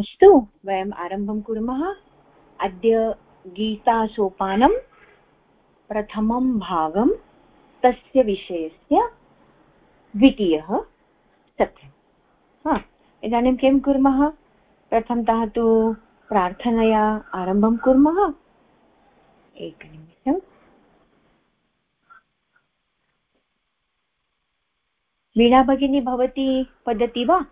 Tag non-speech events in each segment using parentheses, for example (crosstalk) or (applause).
अस्तु वयम् आरम्भं कुर्मः। अद्य गीतासोपानं प्रथमं भागं, तस्य विषयस्य द्वितीयः सत्यं। इदानीं किं कुर्मः? प्रथमतः तु प्रार्थनया आरम्भं कुर्मः। एकनिमिषम् वीणा भगिनी, भवती वदति वा?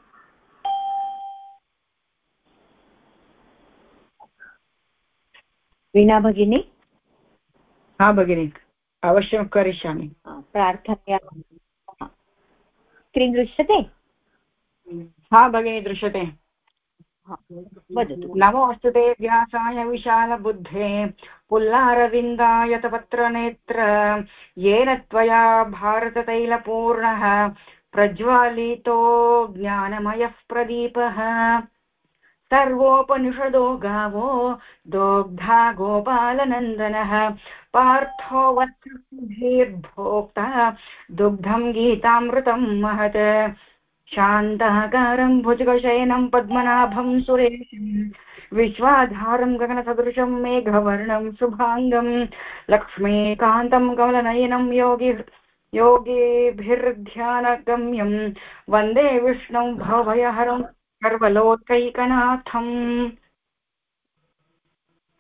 वीणा भगिनी? हा भगिनि अवश्यं करिष्यामि। प्रार्थनया स्क्रीन् दृश्यते? हा भगिनी दृश्यते। नमोऽस्तु व्यासाय विशालबुद्धे पुल्लारविन्दायतपत्रनेत्र येन त्वया भारततैलपूर्णः प्रज्वालितो ज्ञानमयः प्रदीपः। सर्वोपनिषदो गावो दोग्धा गोपालनन्दनः पार्थो वत्सभोक्ता दुग्धं गीतामृतं महत्। शान्ताकारं भुजगशयनं पद्मनाभं सुरेशम् विश्वाधारं गगनसदृशं मेघवर्णं शुभाङ्गं लक्ष्मीकान्तं कमलनयनं योगि योगीभिर्ध्यानगम्यं वंदे विष्णुं भवभयहरं सर्वलोकैकनाथम्।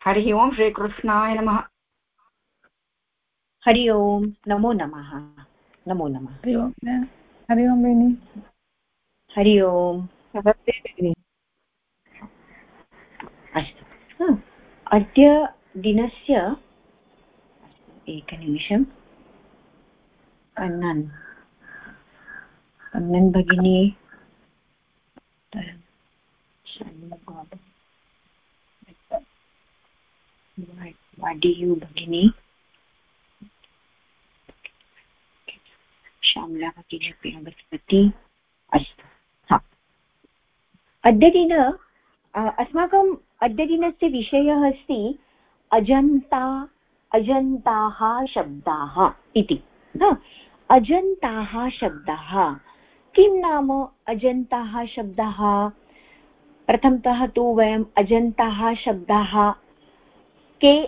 हरिः ओं श्रीकृष्णाय नमः। हरि ओम् नमो नमः नमो नमः। हरि ओम् हरि ओम् बेनि। हरि ओम्। नमस्ते भगिनि अस्तु। अद्य दिनस्य एकनिमिषम्। कन्नन्। कन्नन् भगिनी। वाडियु भगिनी। श्यामला भगिनी अपि आगतवती अस्तु हा। अद्यदिन अस्माकम् अद्यदिनस्य विषयः अस्ति अजन्ता अजन्ताः शब्दाः इति अजन्ताः शब्दाः। किं नाम अजन्ताः शब्दाः? प्रथमतः तु वयम् अजन्ताः शब्दाः। के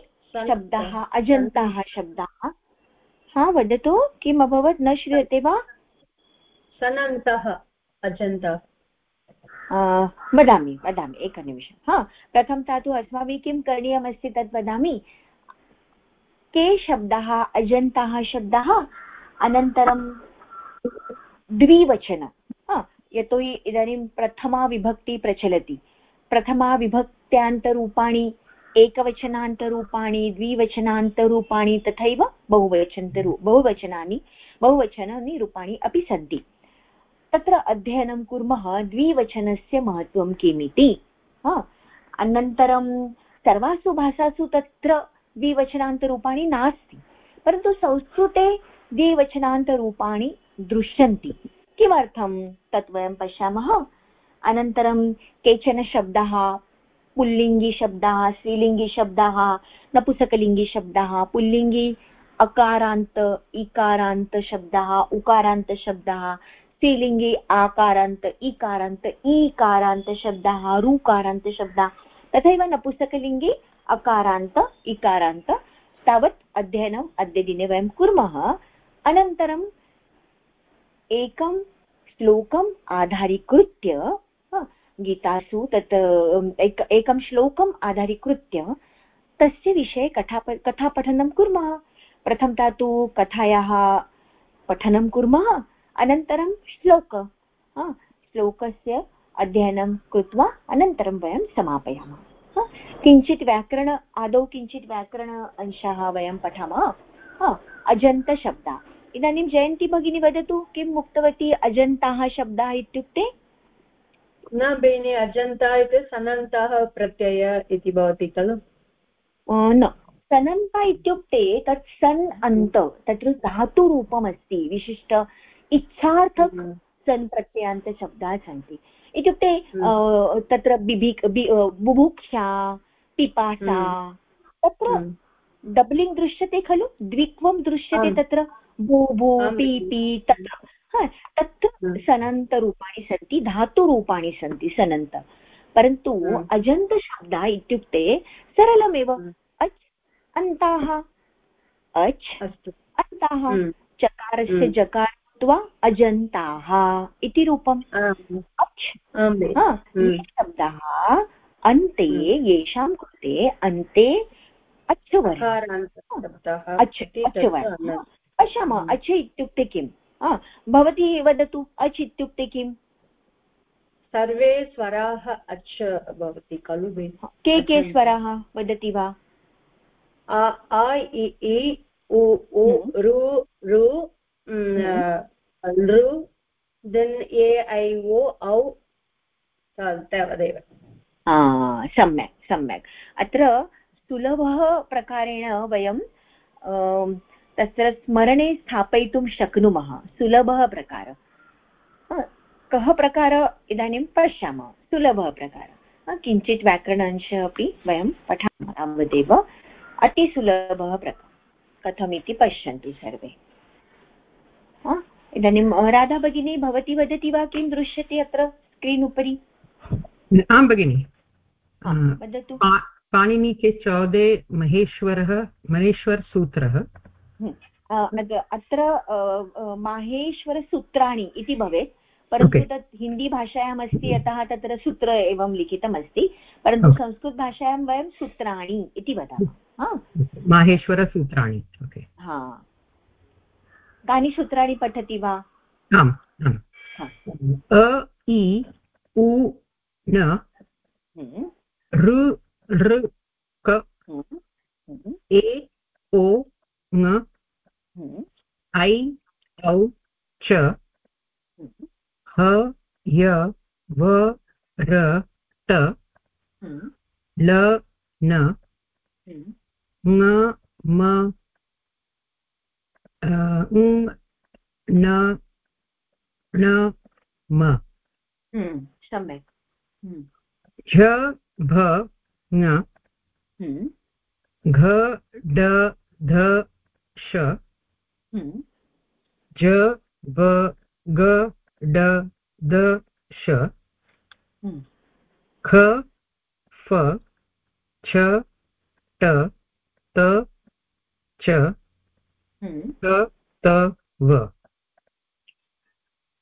शब्दाः? अजन्ताः शब्दाः। हा वदतु किम् अभवत्? न श्रूयते वा? सनन्तः अजन्तः। वदामि वदामि एकनिमिषं हा प्रथमतः तु अस्माभिः किं करणीयमस्ति तत् वदामि। के शब्दाः? अजन्ताः शब्दाः? अनन्तरं द्विवचनं। यतोहि इदानीं प्रथमा विभक्ति प्रचलति। प्रथमा विभक्त्यान्तरूपाणि, एकवचनान्तरूपाणि, द्विवचनान्तरूपाणि तथैव बहुवचन्तरू बहुवचनानि बहुवचनानि रूपाणि अपि सन्ति। तत्र अध्ययनं कुर्मः द्विवचनस्य महत्त्वं किमिति। अनन्तरं सर्वासु भाषासु तत्र द्विवचनान्तरूपाणि नास्ति। परन्तु संस्कृते द्विवचनान्तरूपाणि दृश्यन्ति। किमर्थं तत् वयं पश्यामः? अनन्तरं केचन शब्दाः, पुल्लिङ्गिशब्दाः, स्त्रीलिङ्गिशब्दाः, नपुसकलिङ्गिशब्दाः, पुल्लिङ्गि अकारान्त इकारान्तशब्दाः उकारान्तशब्दाः स्त्रीलिङ्गे आकारान्त, इकारान्त ईकारान्तशब्दाः ऋकारान्तशब्दाः तथैव नपुंसकलिङ्गे अकारान्त, इकारान्त तावत् अध्ययनम् अद्य दिने वयं कुर्मः। अनन्तरम् एकं श्लोकम् आधारीकृत्य गीतासु तत् एक, एकं श्लोकम् आधारीकृत्य तस्य विषये कथा कथापठनं कुर्मः। प्रथमतः तु कथायाः पठनं कुर्मः, अनन्तरं श्लोक श्लोकस्य अध्ययनं कृत्वा अनन्तरं वयं समापयामः किञ्चित् व्याकरण, आदौ किञ्चित् व्याकरण अंशाः वयं पठामः अजन्तशब्दा। इदानीं जयन्ती भगिनी वदतु किम् उक्तवती अजन्ताः शब्दाः इत्युक्ते न बेनि अजन्ता इति सनन्तः प्रत्यय इति भवति खलु न सनन्त इत्युक्ते तत् सन् अन्त तत्र धातुरूपमस्ति विशिष्ट इच्छार्थक हम्म। सन् प्रत्ययान्तशब्दाः सन्ति इत्युक्ते हम्म। तत्र बिभिक् बुभुक्षा पिपासा हम्म। तत्र डब्लिङ्ग् दृश्यते खलु द्वित्वं दृश्यते तत्र भू भू पि पि तत्र तत्र सनन्तरूपाणि सन्ति धातुरूपाणि सन्ति सनन्त। परन्तु अजन्तशब्दः इत्युक्ते सरलमेव अच् अन्ताः अच् अस्तु। अन्ताः चकारस्य जकारत्वा अजन्ताः इति रूपम्। अच् शब्दाः अन्ते येषां कृते अन्ते अच्छवर्णः पश्यामः अच् इत्युक्ते किम्? भवती वदतु अच् इत्युक्ते किम्? सर्वे स्वराः अच् भवति खलु के के स्वराः वदति वा? अ इ उ उ रु रु लृ देन् ए ऐ ओ औ तावदेव सम्यक् सम्यक्। अत्र सुलभः प्रकारेण वयं तत्र स्मरणे स्थापयितुं शक्नुमः। सुलभः प्रकारः। कः प्रकारः? इदानीं पश्यामः। सुलभः प्रकारः। किञ्चित् व्याकरणांश अपि वयं पठामः तावदेव अतिसुलभः प्रकारः। कथमिति पश्यन्तु सर्वे। इदानीं राधा भगिनी भवती वदति वा किं दृश्यते अत्र स्क्रीन् उपरि? आं भगिनि। वदतु। पाणिनि के चौदे महेश्वरः महेश्वरसूत्रः अत्र माहेश्वरसूत्राणि इति भवेत्. परन्तु तत् हिन्दीभाषायाम् अस्ति अतः तत्र सूत्र एवं लिखितमस्ति परन्तु संस्कृतभाषायां वयं सूत्राणि इति वदामः माहेश्वरसूत्राणि हा. कानि सूत्राणि पठति वा? आम् अ इ उ न ऋ ऋ क ए ओ ङ ऐ औ च ह य व र त ल न ङ म न न म। सम्यक्। झ भ ङ। घ ड ध श ज ब ग ड द श ख फ छ ट त च क त व।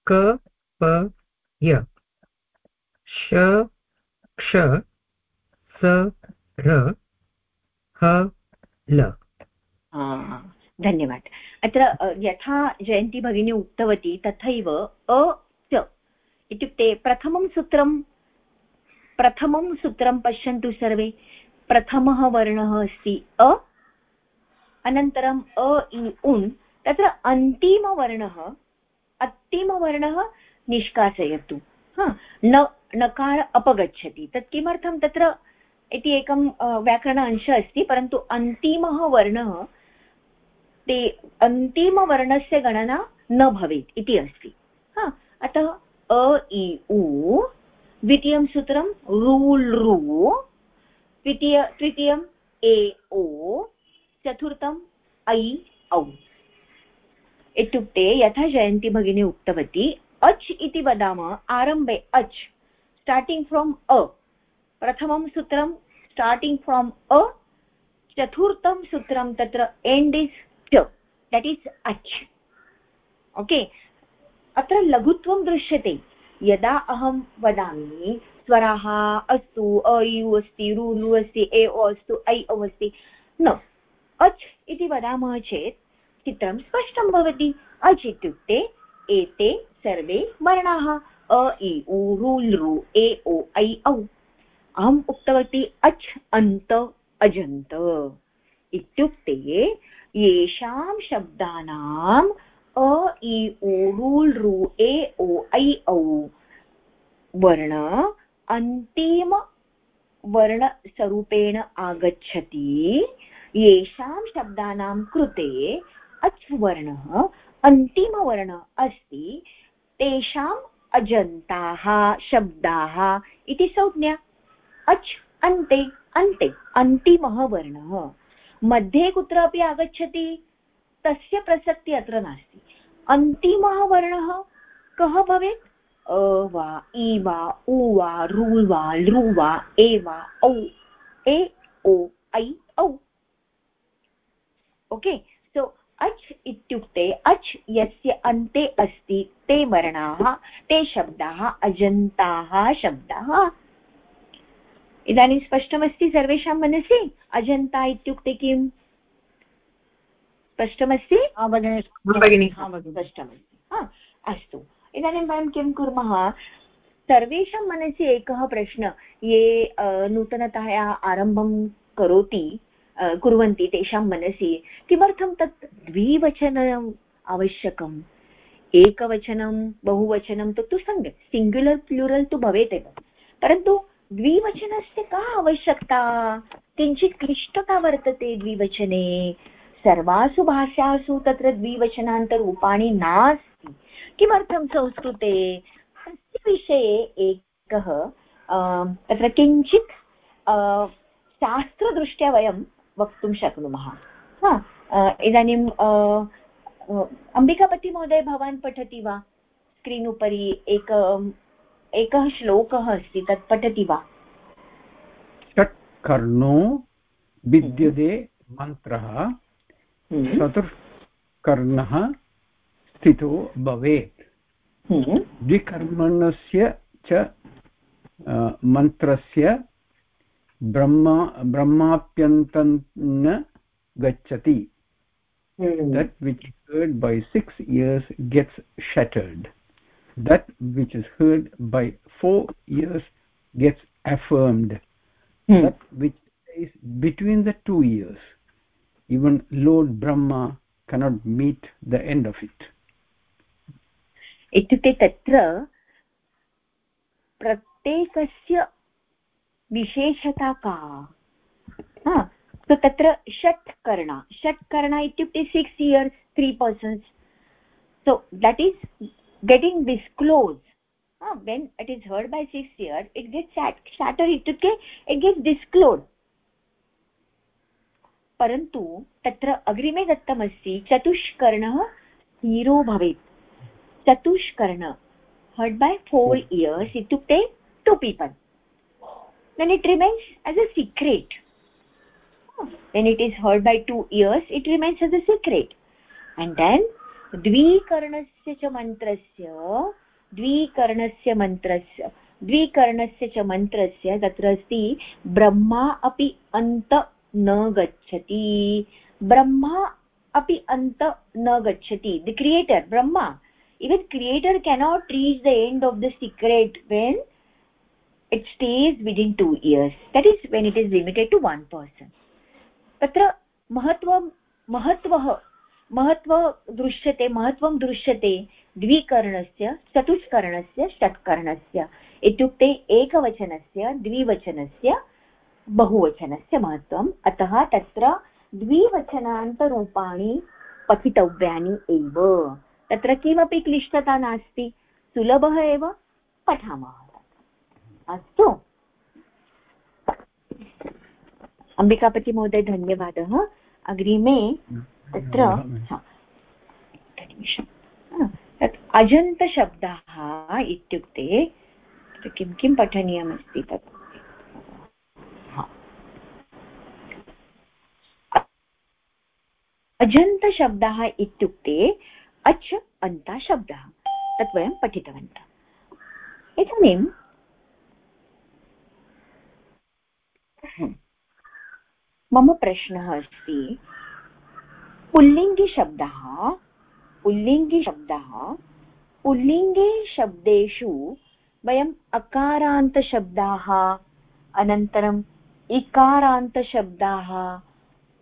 क प य। श क्ष स र ह ल। धन्यवादः. अत्र यथा जयन्ती भगिनी उक्तवती तथैव अ, च इत्युक्ते प्रथमं सूत्रं प्रथमं सूत्रं पश्यन्तु सर्वे. प्रथमः वर्णः अस्ति अ अनन्तरम् अ इ उन्, तत्र अन्तिमवर्णः अन्तिमवर्णः निष्कासयतु. न, नकार अपगच्छति. तत् किमर्थं तत्र इति एकं व्याकरण अंश अस्ति, परन्तु अन्तिमः वर्णः ते अन्तिमवर्णस्य गणना न भवेत् इति अस्ति। हा, अतः अ, इ, उ, द्वितीयं सूत्रं रूल्, रु, द्वितीय तृतीयम् ए, ओ चतुर्थम् ऐ, औ। इत्युक्ते यथा जयन्ती भगिनी उक्तवती, अच् इति वदामः, आरम्भे अच् स्टार्टिङ्ग् फ्रोम् अ। प्रथमं सूत्रं स्टार्टिङ्ग् फ्रोम् अ, चतुर्थं सूत्रं तत्र एण्ड् इस् ट देट् इस् अच् ओके अत्र लघुत्वं दृश्यते. यदा अहं वदामि, स्वराः अस्तु, अ, यु अस्ति, रु लु अस्ति, ए, ओ अस्तु, ऐ, औ अस्ति. न अच् इति वदामः चेत् चित्रं स्पष्टं भवति. अच् इत्युक्ते एते सर्वे वर्णाः अ, इ, उ, रु, लृ, ए, ओ, ऐ, औ. अहम् उक्तवती अच् अन्त, अजन्त. इत्युक्ते येषां शब्दानाम् अ, इ, उ लृ ए, ओ, ऐ, औ। वर्ण अन्तिम वर्णस्वरूपेण आगच्छति। येषां शब्दानां कृते अच् वर्णः अन्तिमवर्णः अस्ति। तेषाम् अजन्ताः शब्दाः इति संज्ञा। अच्, अन्ते अन्ते, अन्तिमः वर्णः। मध्ये कुत्रापि आगच्छति, तस्य प्रसक्तिः अत्र नास्ति। अन्तिमः वर्णः कः भवेत्? अ, वा, इ, वा, उ, वा, रु, वा, लृ, वा, ए, वा, औ, ए, ओ, ऐ, औ। ओके? सो, अच् इत्युक्ते, अच् यस्य अन्ते अस्ति, ते वर्णाः ते शब्दाः, अजन्ताः शब्दाः। इदानीं स्पष्टमस्ति सर्वेषां मनसि? अजन्ता इत्युक्ते किम्? स्पष्टमस्ति? स्पष्टमस्ति। अस्तु। इदानीं वयं किं कुर्मः? सर्वेषां मनसि एकः प्रश्नः। ये नूतनतया आरम्भं करोति कुर्वन्ति तेषां मनसि किमर्थं तत् द्विवचनम् आवश्यकम्? एकवचनं बहुवचनं तत्तु सम्यक्। सिङ्ग्युलर् प्लूरल् तु भवेत् एव परन्तु द्विवचनस्य का आवश्यकता? किञ्चित् क्लिष्टता वर्तते द्विवचने। सर्वासु भाषासु तत्र द्विवचनान्तरूपाणि नास्ति। किमर्थं संस्कृते? तस्य विषये एकः तत्र किञ्चित् शास्त्रदृष्ट्या वयं वक्तुं शक्नुमः। इदानीं अम्बिकापतिमहोदय भवान् पठति वा? स्क्रीन् उपरि एक एकः श्लोकः अस्ति तत् पठति वा? षट्कर्णो विद्यते मन्त्रः हम्म। चतुष्कर्णः स्थितो भवेत्। हम्म। द्विकर्मणस्य च मन्त्रस्य ब्रह्मा ब्रह्माप्यन्तं न गच्छति। that which is heard by six ears gets shattered that which is heard by four ears gets affirmed hmm. that which is between the two ears even lord brahma cannot meet the end of it इत्युक्ते तत्र प्रत्येकस्य विशेषता का सो तत्र षट् कर्ण षट् कर्ण इत्युक्ते six years three persons so that is getting disclosed uh, when it is heard by six years it gets shattered itukte it gets disclosed परन्तु तत्र अग्रिमे दत्तमस्ति चतुष्कर्णः हीरो भवेत् चतुष्कर्ण हर्ड् बै फोर् इयर्स् इत्युक्ते two people then it remains as a secret when it is heard by two ears it remains as a secret and then द्विकर्णस्य च मन्त्रस्य, द्विकर्णस्य मन्त्रस्य, द्विकर्णस्य च मन्त्रस्य तत्र अस्ति, ब्रह्मा अपि अन्त न गच्छति। ब्रह्मा अपि अन्त न गच्छति। The creator Brahma. Even creator cannot reach the end of the secret when it stays within two years. That is when it is limited to one person. तत्र महत्वं, महत्वः महत्व दृश्यते, महत्वं दृश्यते द्विकर्णस्य, चतुष्कर्णस्य, षट्कर्णस्य। इत्युक्ते एकवचनस्य, द्विवचनस्य, बहुवचनस्य महत्वम्। अतः तत्र द्विवचनान्तरूपाणि पठितव्यानि एव। तत्र किमपि क्लिष्टता नास्ति। सुलभः एव पठामः। अस्तु। अम्बिकापतिमहोदय, धन्यवादः। अग्रिमे तत्र तत् अजन्तशब्दाः इत्युक्ते किं किं पठनीयमस्ति तत्? अजन्तशब्दः इत्युक्ते अच् अन्ताशब्दः तत् वयं पठितवन्तः। इदानीं मम प्रश्नः अस्ति। पुल्लिङ्गिशब्दः पुल्लिङ्गिशब्दः पुल्लिङ्गे शब्देषु वयम् अकारान्तशब्दाः अनन्तरम् इकारान्तशब्दाः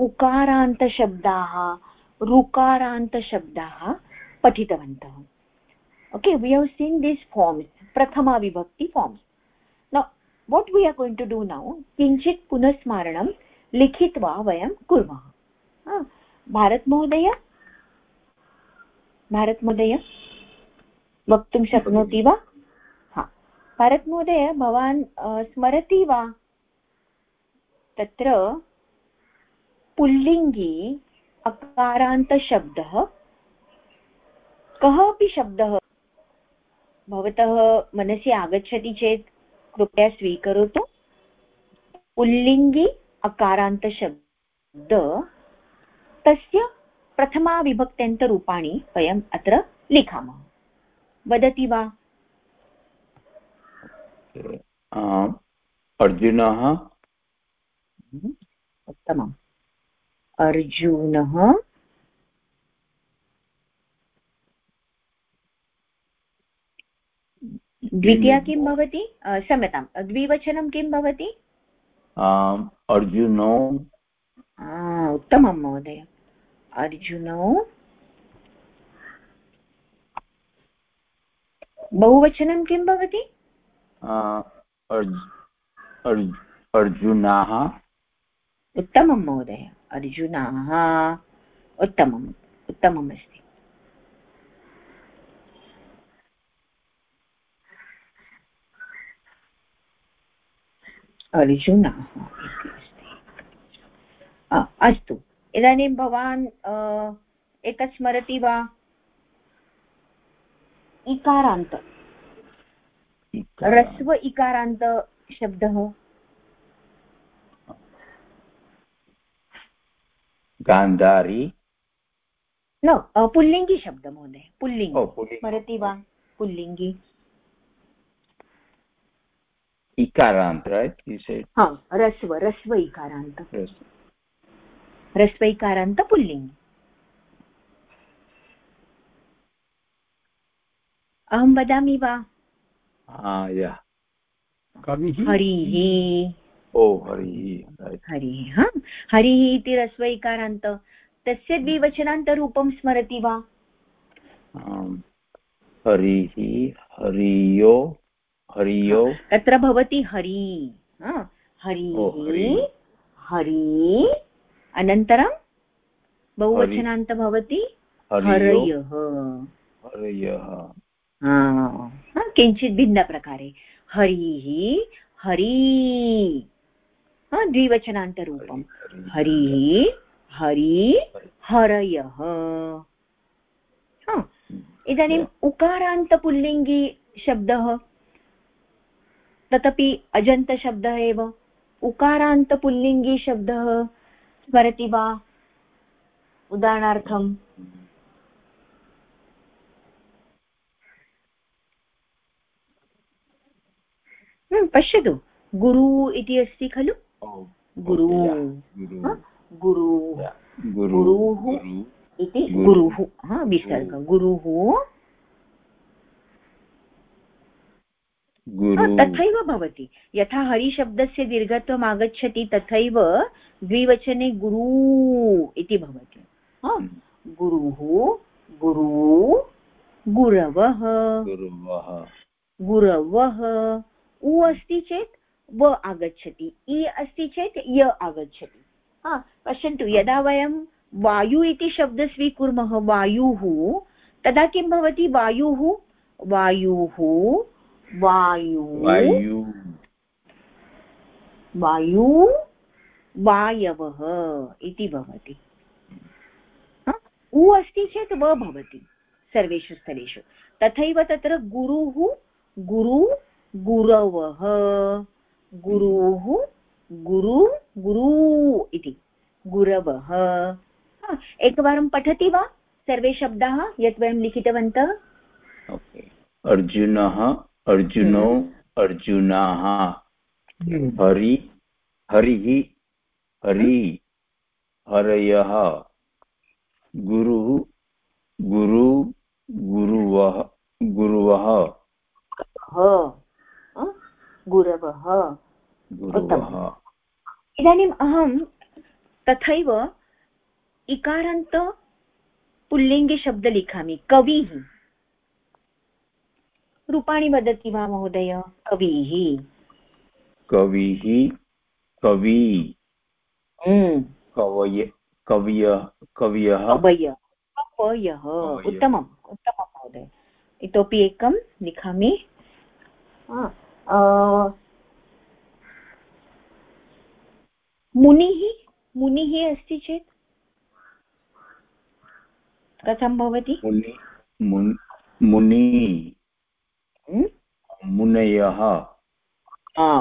उकारान्तशब्दाः ऋकारान्तशब्दाः पठितवन्तः। We have seen these forms prathama vibhakti forms now, what we are going to do now, किञ्चित् पुनस्मारणं लिखित्वा वयं कुर्मः। भारतमहोदय भारतमहोदय वक्तुं शक्नोति वा? हा. भारतमहोदय भवान् स्मरति वा? तत्र पुल्लिङ्गी अकारान्तशब्दः कः अपि शब्दः भवतः मनसि आगच्छति चेत् कृपया स्वीकरोतु। पुल्लिङ्गि अकारान्तशब्द तस्य प्रथमाविभक्त्यन्तरूपाणि वयम् अत्र लिखामः। वदति वा? अर्जुनः? उत्तमम्। अर्जुनः? द्वितीया किं भवति? क्षम्यतां द्विवचनं किं भवति? अर्जुनो उत्तमं महोदय। अर्जुनौ बहुवचनं किं भवति? अर्जुनाः। उत्तमं महोदय अर्जुनाः। उत्तमम् उत्तमम् अस्ति। अर्जुनः इति अस्ति। अस्तु। इदानीं भवान् एतत् स्मरति वा? इकारान्त। ह्रस्व इकारान्त शब्दः। गान्धारी। न पुल्लिङ्गि शब्द महोदय। पुल्लिङ्गि। स्मरति वा? पुल्लिङ्गि। इकारान्त हा रस्व रस्व इकारान्त। रस्व इकारान्त पुल्लिङ्गि अहं वदामि वा? हरिः। ओ हरिः हरिः हा? हरिः इति रस्वैकारान्त। तस्य द्विवचनान्तरूपं स्मरति वा? हरिः हरियो हरियो। तत्र भवति हरि। हरिः हरि अनन्तरं बहुवचनान्त भवति हरयः। किञ्चित् भिन्नप्रकारे। हरिः हरी द्विवचनान्तरूपं। हरिः हरि हरयः। इदानीम् उकारान्तपुल्लिङ्गी शब्दः तदपि अजन्तशब्दः एव। उकारान्तपुल्लिङ्गी शब्दः स्मरति वा? उदाहरणार्थम् पश्यतु। गुरु इति अस्ति खलु? गुरु। गुरु। गुरुः। इति गुरुः। विसर्ग। गुरुः तथैव भवति। यथा हरिशब्दस्य दीर्घत्वम् आगच्छति तथैव द्विवचने गुरु इति भवति। गुरुः गुरु गुरवः। गुरवः। उ अस्ति चेत् व आगच्छति। इ अस्ति चेत् य आगच्छति। हा पश्यन्तु यदा वयं वायु इति शब्दं स्वीकुर्मः वायुः तदा किं भवति? वायुः वायुः वायु। वायु। वायवः इति भवति। उ अस्ति चेत् व भवति सर्वेषु स्थलेषु। तथैव तत्र गुरुः गुरु गुरवः। गुरुः गुरु गुरु इति। गुरवः। एकवारं पठति वा सर्वे शब्दाः यत् वयं लिखितवन्तः? अर्जुनः अर्जुनो हम्म। अर्जुनाः हम्म। हरि हरिः हरि हरयः गुरुः गुरु गुरुवः गुरुवः। गुरवः। इदानीम् अहं तथैव इकारान्त पुल्लिङ्गे लिखामि कविः। रूपाणि वदति वा महोदय? कविः। कविः कवि। हम्म। कवय कवयः कवयः। कवयः। उत्तमम् उत्तमं महोदय। इतोपि एकं लिखामि। मुनिः मुनिः अस्ति चेत्? कथं भवति? मुनि। मुनयः।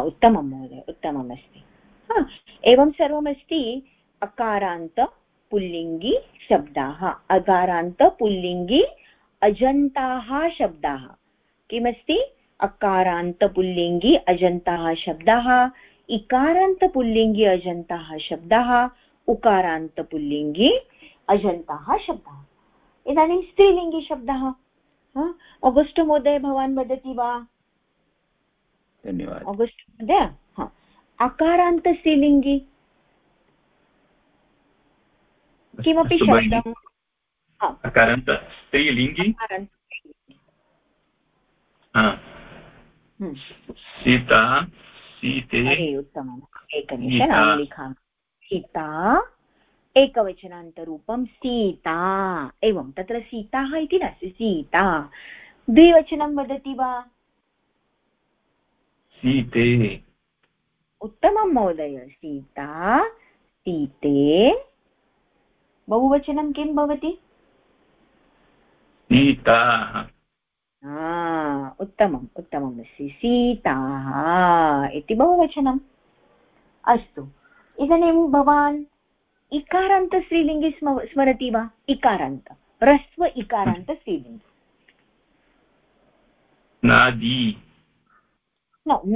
उत्तमं महोदय, उत्तममस्ति। एवं सर्वमस्ति अकारान्त पुल्लिङ्गि शब्दाः। अकारान्त पुल्लिङ्गि अजन्ताः शब्दाः। किमस्ति? अकारान्तपुल्लिङ्गि अजन्ताः शब्दाः इकारान्तपुल्लिङ्गि अजन्ताः शब्दाः उकारान्तपुल्लिङ्गि अजन्ताः शब्दाः। इदानीं स्त्रीलिङ्गि शब्दः। अगस्ट् महोदय भवान् वदति वा? धन्यवादः। अगस्ट् महोदय? अकारान्तस्त्रीलिङ्गि किमपि शब्दम्? अकारान्त स्त्रीलिङ्गि? हम्म। सीता सीते उत्तमम्। एकनिमिषम् अहं लिखामि। सीता एकवचनान्तरूपं सीता। एवं तत्र सीताः इति नास्ति सीता। द्विवचनं वदति वा? सीते। उत्तमं महोदय सीता सीते। बहुवचनं किं भवति? सीताः। उत्तमम् उत्तमम् अस्ति। सीताः इति बहुवचनम्। अस्तु इदानीं भवान् इकारान्तस्त्रीलिङ्गि स्म स्मरति वा इकारान्त ह्रस्व इकारान्तस्त्रीलिङ्गि नदी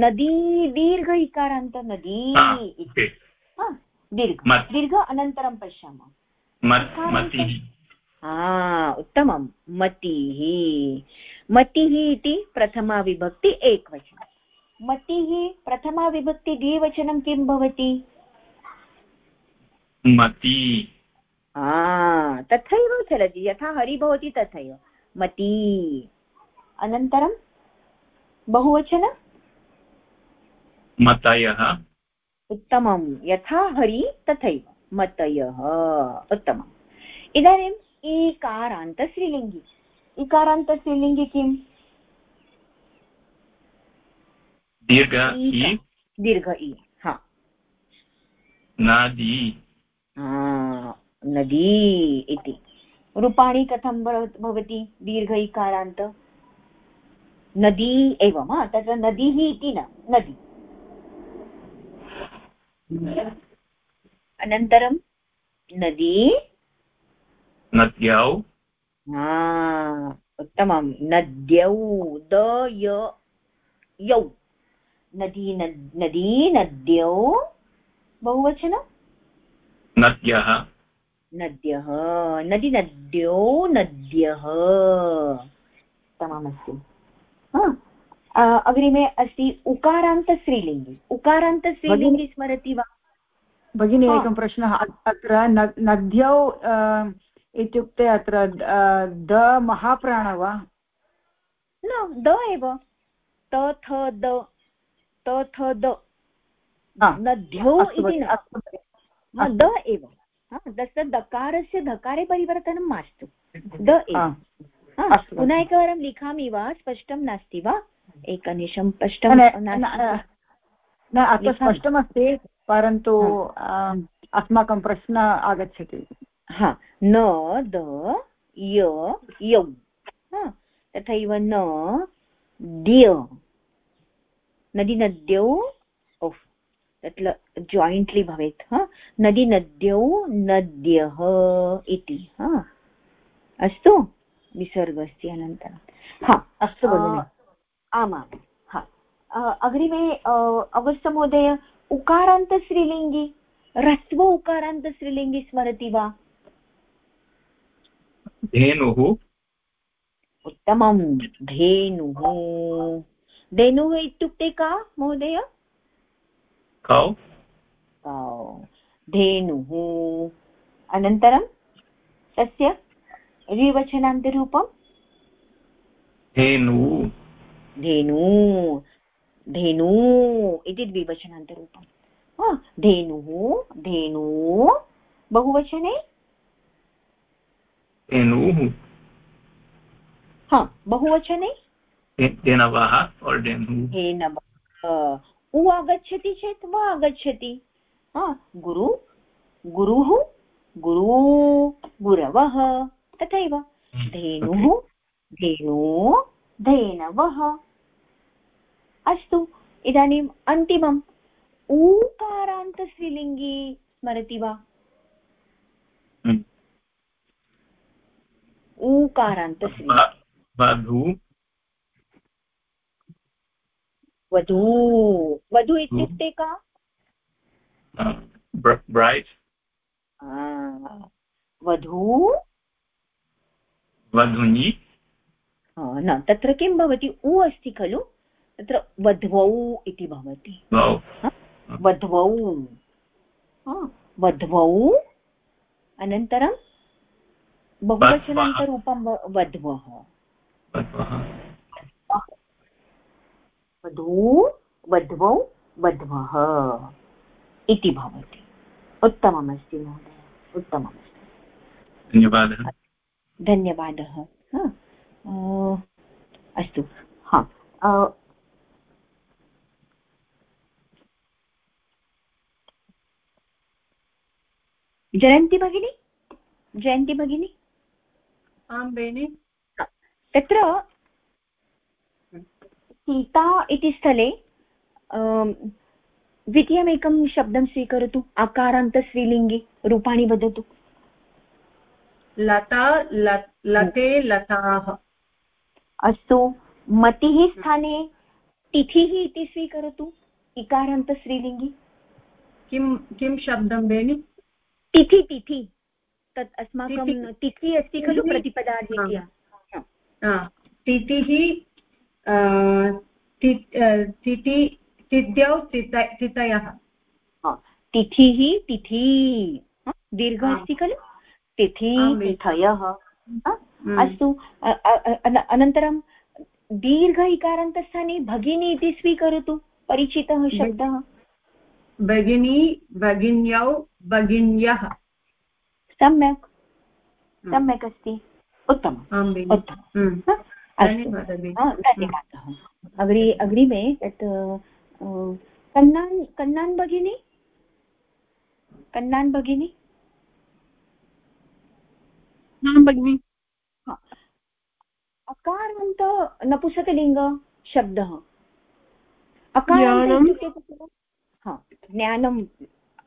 नदी दीर्घ इकारान्त नदी दीर्घ दीर्घ अनन्तरं पश्यामः उत्तमं मतिः मतिः इति प्रथमा विभक्ति एकवचनं मतिः प्रथमा विभक्ति द्विवचनं किं भवति मति। तथैव चलति यथा हरि भवति तथैव। मति। अनन्तरं बहुवचन? मतयः। उत्तमं। यथा हरि तथैव। मतयः। उत्तमम्। इदानीम् ईकारान्तस्त्रीलिङ्गि इकारान्तस्त्रीलिङ्गि किम्? दीर्घ दीर्घ इ। हा। नदी। नदी इति। रूपाणि कथं भवति दीर्घ इकारान्त नदी एवं तत्र नदीः इति न नदी। अनन्तरं नदी। नद्यौ। उत्तमं। नद्यौ द यौ नदी नदी नद्यौ। बहुवचनं। नद्यः। नद्यः। नदी नद्यौ। नद्यः उत्तममस्ति अग्रिमे अस्ति उकारान्तस्त्रीलिङ्गि। उकारान्तस्त्रीलिङ्गि स्मरति वा? भगिनी एकः प्रश्नः। अत्र नद्यौ इत्युक्ते अत्र द महाप्राण वा? न द एव। तथ द। तथ द। नद्यौ इति न। The above. तस्य दकारस्य धकारे परिवर्तनं मास्तु। The above. पुनः एकवारं लिखामि वा? स्पष्टं नास्ति वा? एकनिमिषं स्पष्टं न अत्र स्पष्टमस्ति परन्तु अस्माकं प्रश्नः आगच्छति। हा न द य यौ। तथैव न द्य नदी नद्यौ। जायिण्ट्लि भवेत् हा? नदी नद्यौ नद्यः इति हा? अस्तु विसर्गस्य अनन्तरं। हा अस्तु आमां हा। अग्रिमे अवस्थमहोदय उकारान्तस्त्रीलिङ्गि ह्रस्व उकारान्तस्त्रीलिङ्गि स्मरति वा? धेनुः। उत्तमं धेनुः। धेनुः इत्युक्ते का महोदय? कौ? कौ। धेनुः। अनन्तरं तस्य द्विवचनान्तरूपं धेनु। धेनु। धेनु इति द्विवचनान्तरूपं धेनुः धेनु बहुवचने? धेनुः। हा बहुवचने? धेनवः धेनवः। उ आगच्छति चेत् वा आगच्छति? गुरु गुरुः गुरु गुरवः तथैव। हम्म, धेनुः धेनु धेनवः। अस्तु इदानीम् अन्तिमम्। ऊकारान्तस्त्रीलिङ्गी स्मरति वा? ऊकारान्तस्त्रीलिङ्गी। वधू वधू इत्युक्ते का? ब्रैड् वधू? वधुनी न तत्र किं भवति? उ अस्ति खलु तत्र वध्वौ इति भवति। वध्वौ। वध्वौ अनन्तरं बहुवचनान्तरूपं वध्वः। वधू वध्वौ वध्वः इति भवति। उत्तममस्ति महोदय उत्तममस्ति। धन्यवादः। धन्यवादः। अस्तु। हा। जयन्ति भगिनी? जयन्ति भगिनी? आं बेनि। तत्र सीता इति स्थले द्वितीयमेकं शब्दं स्वीकरोतु आकारान्तस्त्रीलिङ्गि रूपाणि वदतु। लता लते लताः अस्तु मतिः स्थाने तिथिः इति स्वीकरोतु इकारान्तस्त्रीलिङ्गि। किं किं शब्दं बेनि? तिथि तिथि। तत् अस्माकं तिथिः अस्ति खलु प्रतिपदा तिथिः तिथि तिथ्यौ तिथयः तिथिः तिथि दीर्घ अस्ति खलु? तिथि तिथयः अस्तु अनन्तरं दीर्घ इकारान्तस्थाने भगिनी इति स्वीकरोतु परिचितः शब्दः। भगिनी भगिन्यौ भगिन्यः। सम्यक्। सम्यक् अस्ति। उत्तमम्। उत्तमम्। धन्यवादः अग्रि अग्रिमे तत् कन्नान् कन्नान् भगिनी? कन्नान् भगिनी? भगिनि। अकारान्त नपुसकलिङ्ग शब्दः अकारान्त ज्ञानम्।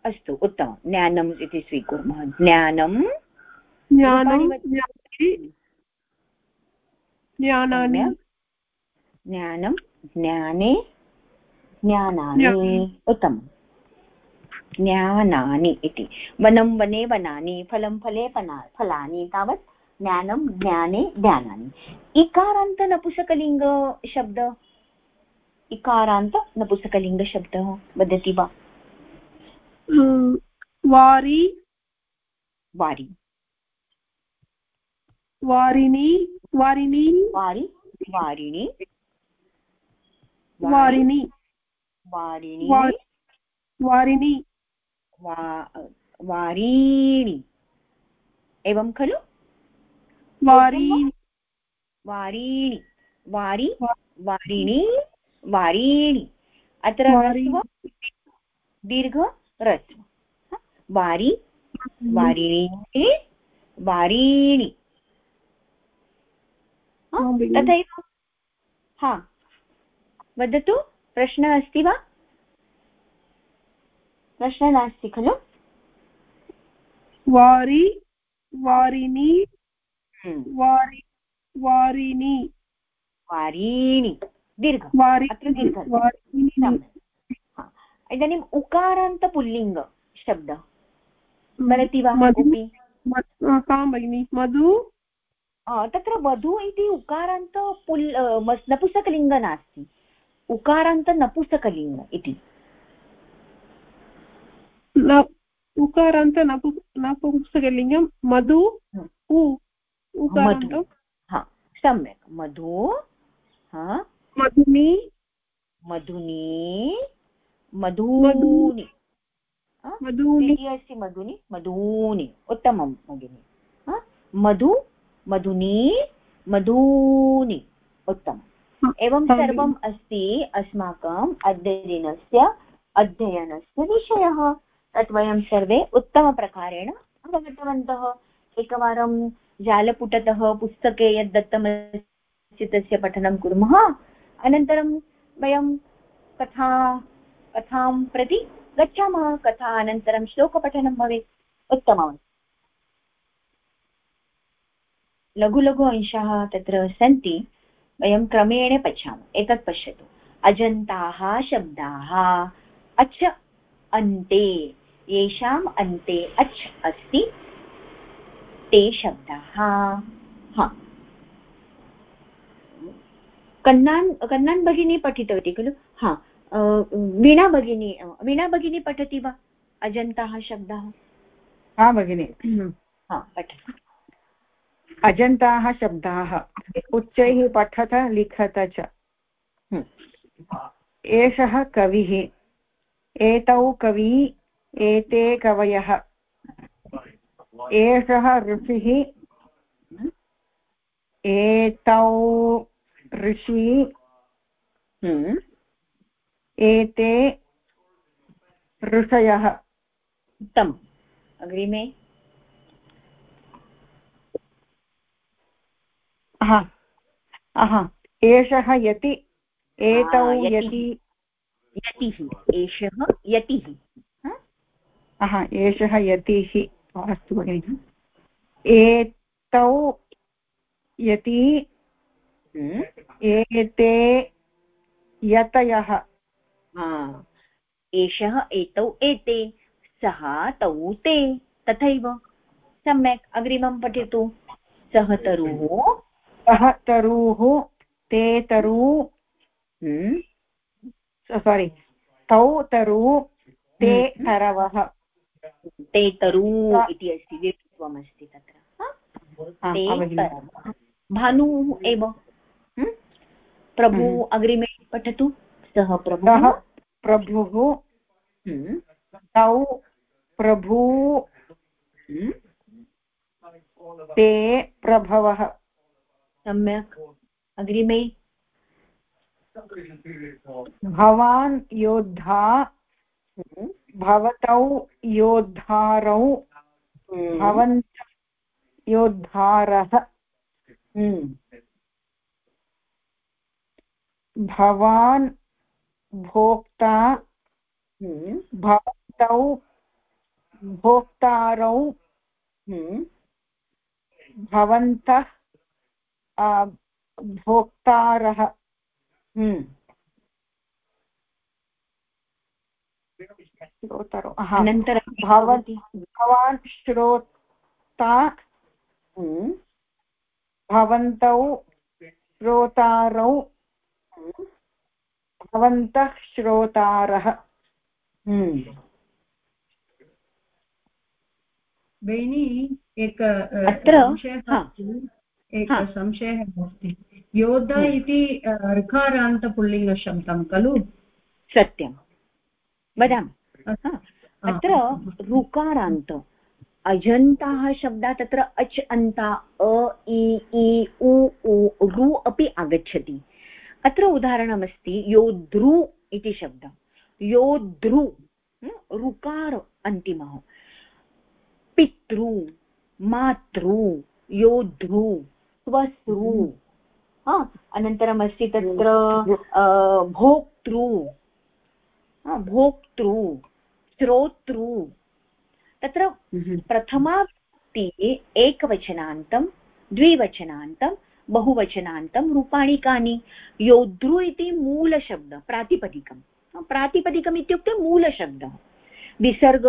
अस्तु उत्तमं ज्ञानम् इति स्वीकुर्मः। ज्ञानं ज्ञानानि ज्ञानं ज्ञाने ज्ञानानि उत्तमं ज्ञानानि इति वनं वने वनानि फलं फले फला फलानि तावत् ज्ञानं ज्ञाने ज्ञानानि इकारान्त नपुसकलिङ्ग शब्द इकारान्त नपुसकलिङ्गशब्दः वदति वा वारि वारि वारिणी वारिणी वारि वारिणि वारिणि वारिणि वारिणि वारीणि। एवं खलु? वारी वारीणि। वारि वारिणि वारीणि। अत्र दीर्घ ह्रस्व वारि वारिणी वारीणि। तथैव हा वदतु प्रश्नः अस्ति वा? प्रश्नः नास्ति खलु? वारि वारिणी वारि वारिणी वारीणि दीर्घ। अत्र दीर्घ। इदानीम् उकारान्तपुल्लिङ्ग शब्दः। स्मरति वा कोऽपि भगिनि? मधु तत्र वधु इति उकारान्त पुल् नपुसकलिङ्ग नास्ति। उकारान्त नपुसकलिङ्ग इति। उकारान्त नपु नपुंसकलिङ्गं मधु सम्यक्। मधु मधुनि? मधुनी मधूनि। मधूनि। अस्ति मधुनि मधूनि। उत्तमं भगिनि। मधु मधुनी मधूनि उत्तमम् एवं सर्वम् अस्ति अस्माकम् अद्यदिनस्य अध्ययनस्य विषयः। तत् वयं सर्वे उत्तमप्रकारेण अवगतवन्तः। एकवारं जालपुटतः पुस्तके यद् दत्तमस्ति तस्य पठनं कुर्मः। अनन्तरं वयं कथा कथां प्रति गच्छामः। कथा अनन्तरं श्लोकपठनं भवेत्। उत्तमम्। लघु लघु अंशाः तत्र सन्ति वयं क्रमेण पश्यामः एतत् पश्यतु। अजन्ताः शब्दाः अच् अन्ते येषाम् अन्ते अच् अस्ति ते शब्दाः। हा। कन्नान् कन्नान् भगिनी पठितवती खलु? हा। वीणा भगिनी वीणा भगिनी पठति वा? अजन्ताः शब्दाः? हा भगिनि। हा पठतु। अजन्ताः शब्दाः। उच्चैः पठत, लिखत च। एषः कविः। एतौ कवी, एते कवयः। एषः ऋषिः। एतौ ऋषि। हम्म। एते ऋषयः। उत्तमम्। अग्रिमे। एषः यति एतौ यति। यतिः। एषः यतिः। एषः यतिः अस्तु भगिनि। एतौ यति हम्म। एते यतयः। एषः एतौ एते सः तौ ते तथैव। सम्यक् अग्रिमं पठतु। सः तरुः सः तरुः ते तरु सोरि हम्म। तौ तरु ते हम्म। तरवः। ते तरु इति अस्ति वित्वमस्ति तत्र। भानुः एव। हम्म? प्रभु अग्रिमे पठतु। सः प्रभुः। प्रभुः। तौ प्रभु। ते प्रभवः। सम्यक्। अग्रिमे। भवान् योद्धा भवतौ योद्धारौ भवन्त योद्धारः भवान् भोक्ता भवन्तौ भोक्तारौ भवन्तः भोक्तारः श्रोतरौ अनन्तरं भवान् श्रोता भवन्तौ श्रोतारौ भवन्तः श्रोतारः बेनि एक अत्र एकः संशयः अस्ति। योद्धा। इति ऋकारान्तपुल्लिङ्गशब्दं खलु? सत्यं वदामि। अत्र ऋकारान्त अजन्ताः शब्दाः तत्र अच् अन्ता अ इ इ उ उ रु अपि आगच्छति। अत्र उदाहरणमस्ति योद्धृ इति शब्दः। योद्धृ ऋकार अन्तिमः। पितृ मातृ योद्धृ स्वसृ अनन्तरम् अस्ति तत्र भोक्तृ। भोक्तृ श्रोतृ। तत्र हम्म। प्रथमाक्ति एकवचनान्तं द्विवचनान्तं बहुवचनान्तं रूपाणि कानि? योद्धृ इति मूलशब्दः प्रातिपदिकं प्रातिपदिकम् इत्युक्ते मूलशब्दः। विसर्ग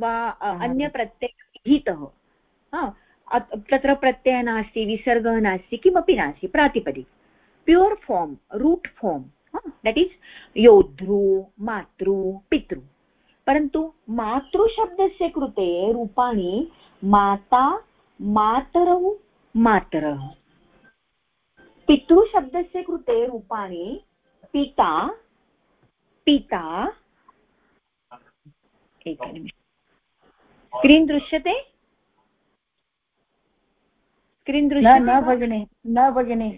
वा अन्यप्रत्ययहितः तत्र प्रत्ययः नास्ति विसर्गः नास्ति किमपि नास्ति प्रातिपदिक। Pure form root form that is योद्धृ मातृ पितृ। परन्तु मातृशब्दस्य कृते रूपाणि माता मातरौ मातरः। पितृशब्दस्य कृते रूपाणि पिता पिता एकनिमिषम् स्क्रीन् दृश्यते? स्क्रीन् दृश्यते न भगिनि न भगिनि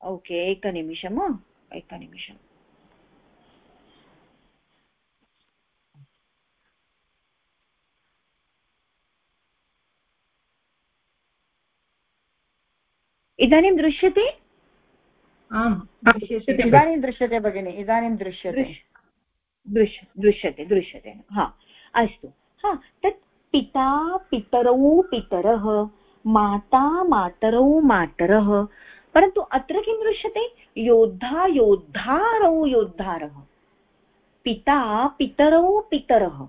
ओके एकनिमिषम् एकनिमिषम् इदानीं दृश्यते आम् इदानीं दृश्यते भगिनि इदानीं दृश्यते दृश्य दृश्यते दृश्यते हा अस्तु हा तत् पिता पितरौ पितरः माता मातरौ मातरः। परन्तु अत्र किं दृश्यते? योद्धा योद्धारौ योद्धारः। पिता पितरौ पितरः।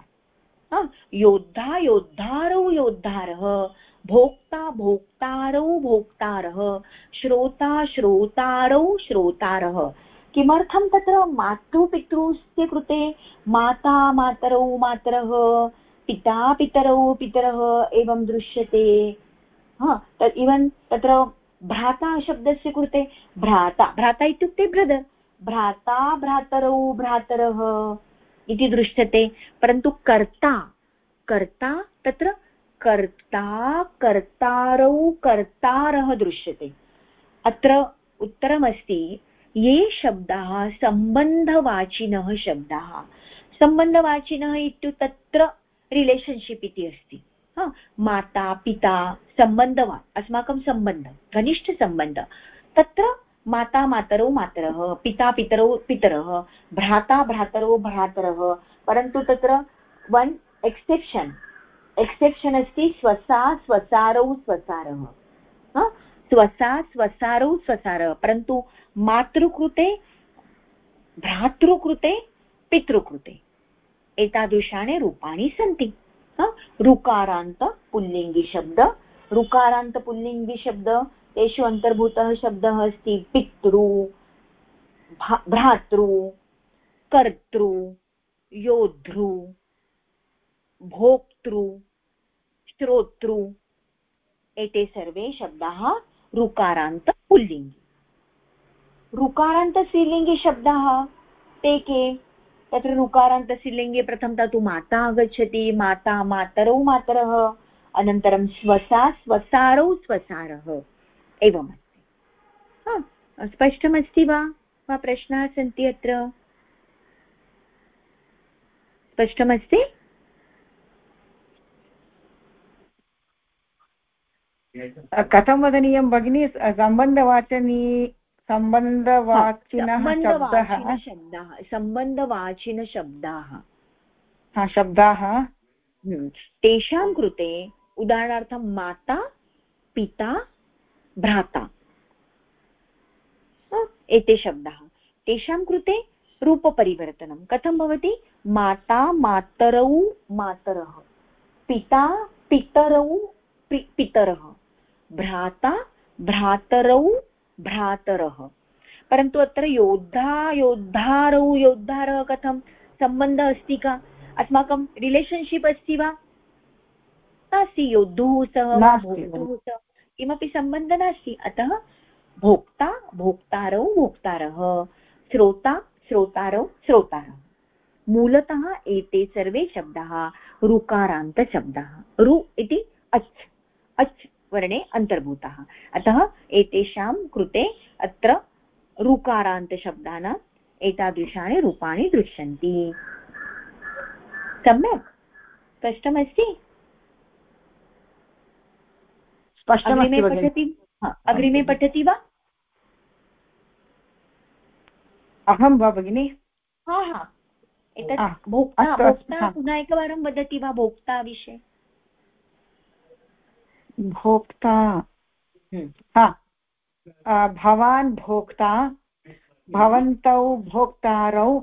योद्धा योद्धारौ योद्धारः। भोक्ता भोक्तारौ भोक्तारः। श्रोता श्रोतारौ श्रोतारः। किमर्थं तत्र मातृपितृस्य कृते माता मातरौ मातरः? पिता पितरौ पितरः एवं दृश्यते। हा तत् इवन् तत्र भ्राता शब्दस्य कृते भ्राता भ्राता इत्युक्ते ब्रदर्। भ्राता, भ्रातरौ, भ्रातरः इति दृश्यते परन्तु कर्ता कर्ता तत्र कर्ता, कर्तारौ कर्तारः दृश्यते। अत्र उत्तरमस्ति, ये शब्दाः सम्बन्धवाचिनः शब्दाः। सम्बन्धवाचिनः इत्युक्ते तत्र रिलेशन्शिप् इति अस्ति। माता, पिता सम्बन्धवान् अस्माकं सम्बन्धः घनिष्ठसम्बन्धः तत्र माता, मातरौ, मातरः, पिता, पितरौ, पितरः, भ्राता, भ्रातरौ, भ्रातरः, परन्तु तत्र वन् एक्सेप्शन् एक्सेप्शन् अस्ति स्वसा, स्वसारौ, स्वसारः. स्वसा, स्वसारौ, स्वसारः, परन्तु मातृकृते, भ्रातृकृते, पितृकृते. एतादृशानि रूपाणि सन्ति. ऋकारान्त पुल्लिङ्गिशब्द ऋकारान्त पुल्लिङ्गिशब्द तेषु अन्तर्भूतः शब्दः अस्ति पितृ भ्रातृ कर्तृ योद्धृ भोक्तृ श्रोतृ एते सर्वे शब्दाः ऋकारान्त पुल्लिङ्गि ऋकारान्तस्त्रीलिङ्गि शब्दाः ते के तत्र ऋकारान्तस्य लिङ्गे प्रथमतः तु माता आगच्छति माता मातरौ मातरः, अनन्तरं स्वसा, स्वसारौ स्वसारः। एवमस्ति। स्पष्टमस्ति वा? वा प्रश्नाः सन्ति अत्र? स्पष्टमस्ति? कथं वदनीयं भगिनी? सम्बन्धवाचनी सम्बन्धवाचिनः शब्दाः। सम्बन्धवाचिनशब्दाः शब्दाः। हम्म। तेषां कृते उदाहरणार्थं माता पिता भ्राता। एते शब्दाः। तेषां कृते रूपपरिवर्तनं। कथं भवति? माता मातरौ मातरः। पिता पितरौ पितरः। भ्राता भ्रातरौ भ्रातरः। परन्तु अत्र योद्धा योद्धारौ योद्धारः कथं? सम्बन्धः अस्ति का? अस्माकं रिलेशन्शिप् अस्ति वा? नास्ति योद्धुः सह भोक्तुः सह किमपि सम्बन्धः नास्ति। अतः भोक्ता भोक्तारौ भोक्तारः श्रोता श्रोतारौ श्रोतारः। मूलतः एते सर्वे शब्दाः ऋकारान्तशब्दाः। रु इति अच्। अच् वर्णे अन्तर्भूतः। अतः एतेषां कृते अत्र ऋकारान्तशब्दानाम् एतादृशानि रूपाणि दृश्यन्ति। सम्यक्? स्पष्टमस्ति? अग्रिमे पठति? अग्रिमे पठति वा? अहं वा भगिनि? हा हा। एतत् भोक्ता पुनः एकवारं वदति वा भोक्ता विषये? भोक्ता। हम्म। हा। भवान् भोक्ता भवन्तौ भोक्तारौ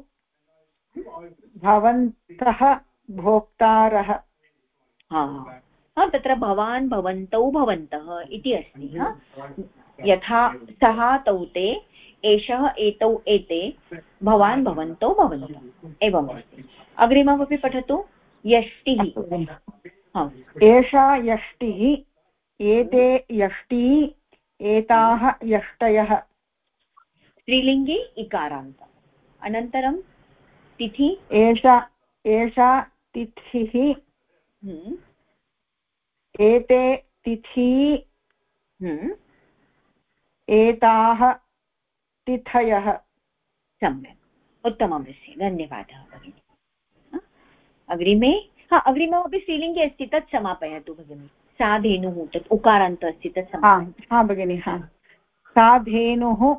भवन्तः भोक्तारः। हा तत्र भवान् भवन्तौ भवन्तः इति अस्ति यथा सः तौ ते एषः एतौ एते भवान् भवन्तौ भवन्तौ एवम् अस्ति अग्रिममपि पठतु यष्टिः। एषा यष्टिः एते यष्टी एताः यष्टयः। स्त्रीलिङ्गे इकारान्त। अनन्तरं तिथि। एषा एषा तिथिः। हम्म। एते तिथि। हम्म। एताः तिथयः। सम्यक्। उत्तममस्ति धन्यवादः भगिनि। अग्रिमे? हा अग्रिममपि स्त्रीलिङ्गे अस्ति तत् समापयतु भगिनि। सा धेनुः तत् उकारान्त अस्ति तत् हा भगिनि हा। सा धेनुः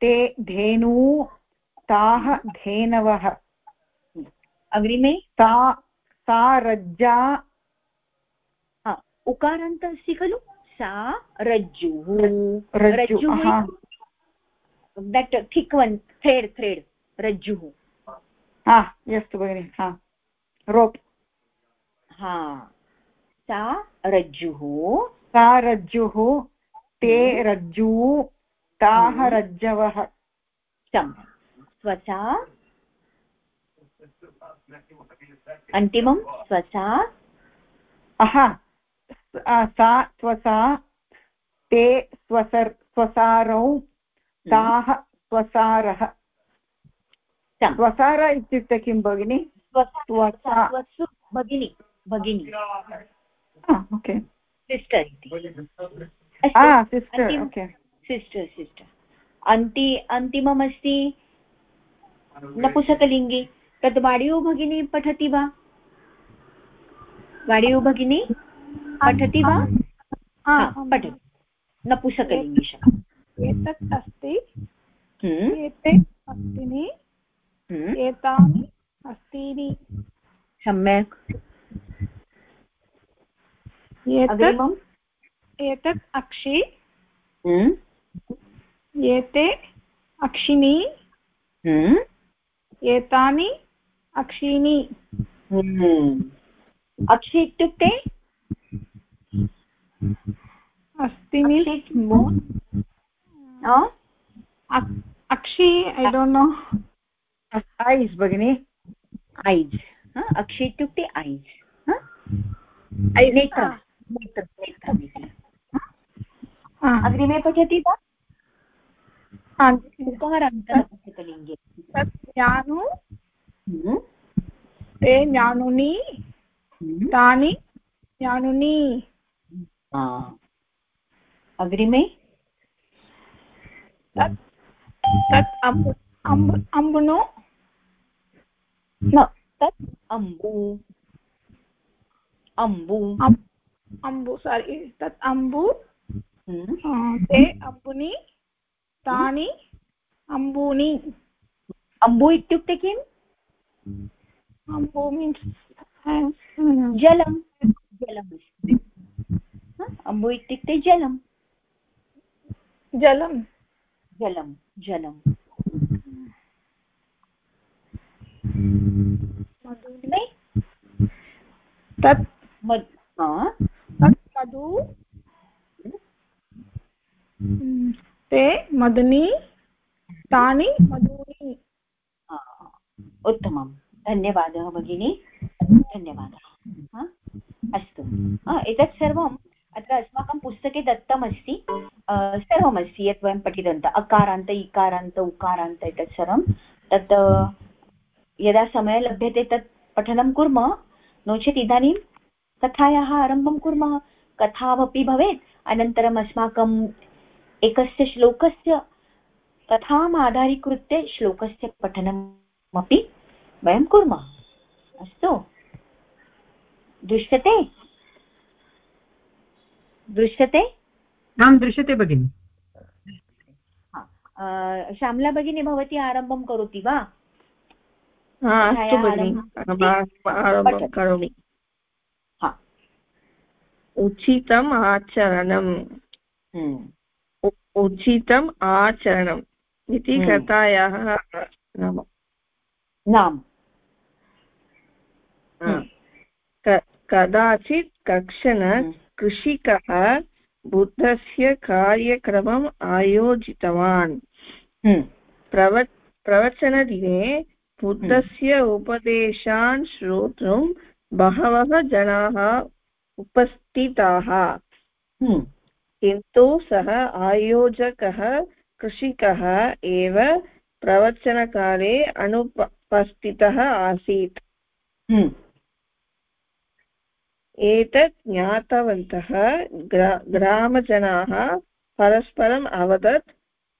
ते धेनू ताः धेनवः। अग्रिमे? सा सा रज्जा। हा, उकारान्त अस्ति खलु? सा रज्जुः। रज्जु हा। That thick one thread thread रज्जुः। हा अस्तु भगिनि हा। रोप्। हा। सा रज्जुः। सा रज्जुः ते रज्जू ताः हम्म। रज्जवः। सम्यक्। स्वसा। अन्तिमं स्वसा। अहा स- सा स्वसा ते स्वसर् स्वसारौ ताः स्वसारः। स्वसार इत्युक्ते किं भगिनि? भगिनी भगिनी। ओके सिस्टर् इति सिस्टर् ओके सिस्टर् सिस्टर् अन्ति अन्तिममस्ति नपुसकलिङ्गे तद् वाडियो भगिनी पठति वा वाडियो भगिनी पठति वा हा, पठतु नपुसकलिङ्गे एतत् अस्ति हम्म, एते अस्तिनि हम्म, एतानि अस्तीनि सम्यक् एतत् अक्षि। हम्म, एते अक्षिणी। हम्म, एतानि अक्षीणि। हम्म। अक्षि इत्युक्ते? अस्तिनि अक्षि ऐ डोण्ट् नो ऐस् भगिनि। हा, अक्षि इत्युक्ते ऐस् हा? नेत्रं अग्रिमे पठति वा? तत् ज्ञानु ते ज्ञानुनि तानि ज्ञानुनि अग्रिमे तत् तत् अम्बु। अम्बु अम्बुनु न तत् अम्बु। अम्बु। अम्बु सारि तत् अम्बु हम्म, ते अम्बुनि तानि अम्बूनि अम्बु इत्युक्ते किम्? अम्बु मीन्स् जलं जलमस्ति हा, अम्बु इत्युक्ते जलं जलं जलं जलं अग्रिमे तत् मद् हा, तत् मधु हम्म, ते मधुनि तानि मधूनि। उत्तमं। धन्यवादः भगिनी। धन्यवादः। अस्तु। एतत् सर्वम् अत्र अस्माकं पुस्तके दत्तमस्ति। सर्वमस्ति यत् वयं पठितवन्तः। अकारान्त इकारान्त उकारान्त एतत् सर्वं। तत् यदा समयः लभ्यते तत् पठनं कुर्मः। नो चेत् इदानीं कथायाः आरम्भं कुर्मः। कथावपि भवेत्। अनन्तरम् अस्माकम् एकस्य श्लोकस्य कथाम् आधारीकृत्य श्लोकस्य पठनमपि वयं कुर्मः। अस्तु। दृश्यते? दृश्यते? आं दृश्यते भगिनि। श्यामला भगिनी भवती आरम्भं करोति वा? हा। करोमि। उचितम् आचरणम्। हम्म, उचितम् आचरणम् इति हम्म। कथायाः नाम। नाम। हा। क- कदाचित् हम्म, कृषिकः बुद्धस्य कार्यक्रमम् आयोजितवान्। हम्म, प्रव प्रवचनदिने बुद्धस्य उपदेशान् श्रोतुं बहवः जनाः उपस्थिताः। हम्म, किन्तु सः आयोजकः कृषिकः एव प्रवचनकाले अनुपस्थितः आसीत्। हम्म, एतत् ज्ञातवन्तः ग्रा ग्रामजनाः परस्परम् अवदत्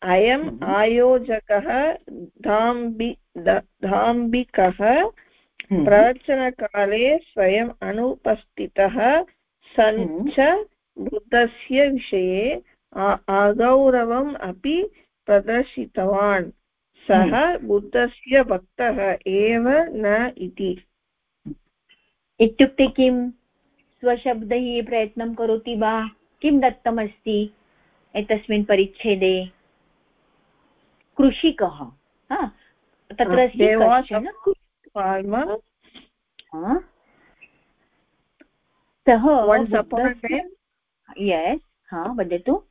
अयम् हम्म। आयोजकः धाम्बि द- धाम्बिकः हम्म, प्रवचनकाले स्वयम् अनुपस्थितः सन् हम्म। च बुद्धस्य विषये अगौरवम् अपि प्रदर्शितवान्। सः बुद्धस्य भक्तः एव न इति। इत्युक्ते किं? स्वशब्दैः प्रयत्नं करोति वा? किं दत्तमस्ति एतस्मिन् परिच्छेदे? कृषिकः तत्र अस्ति कश्चन सः yes ha वदतु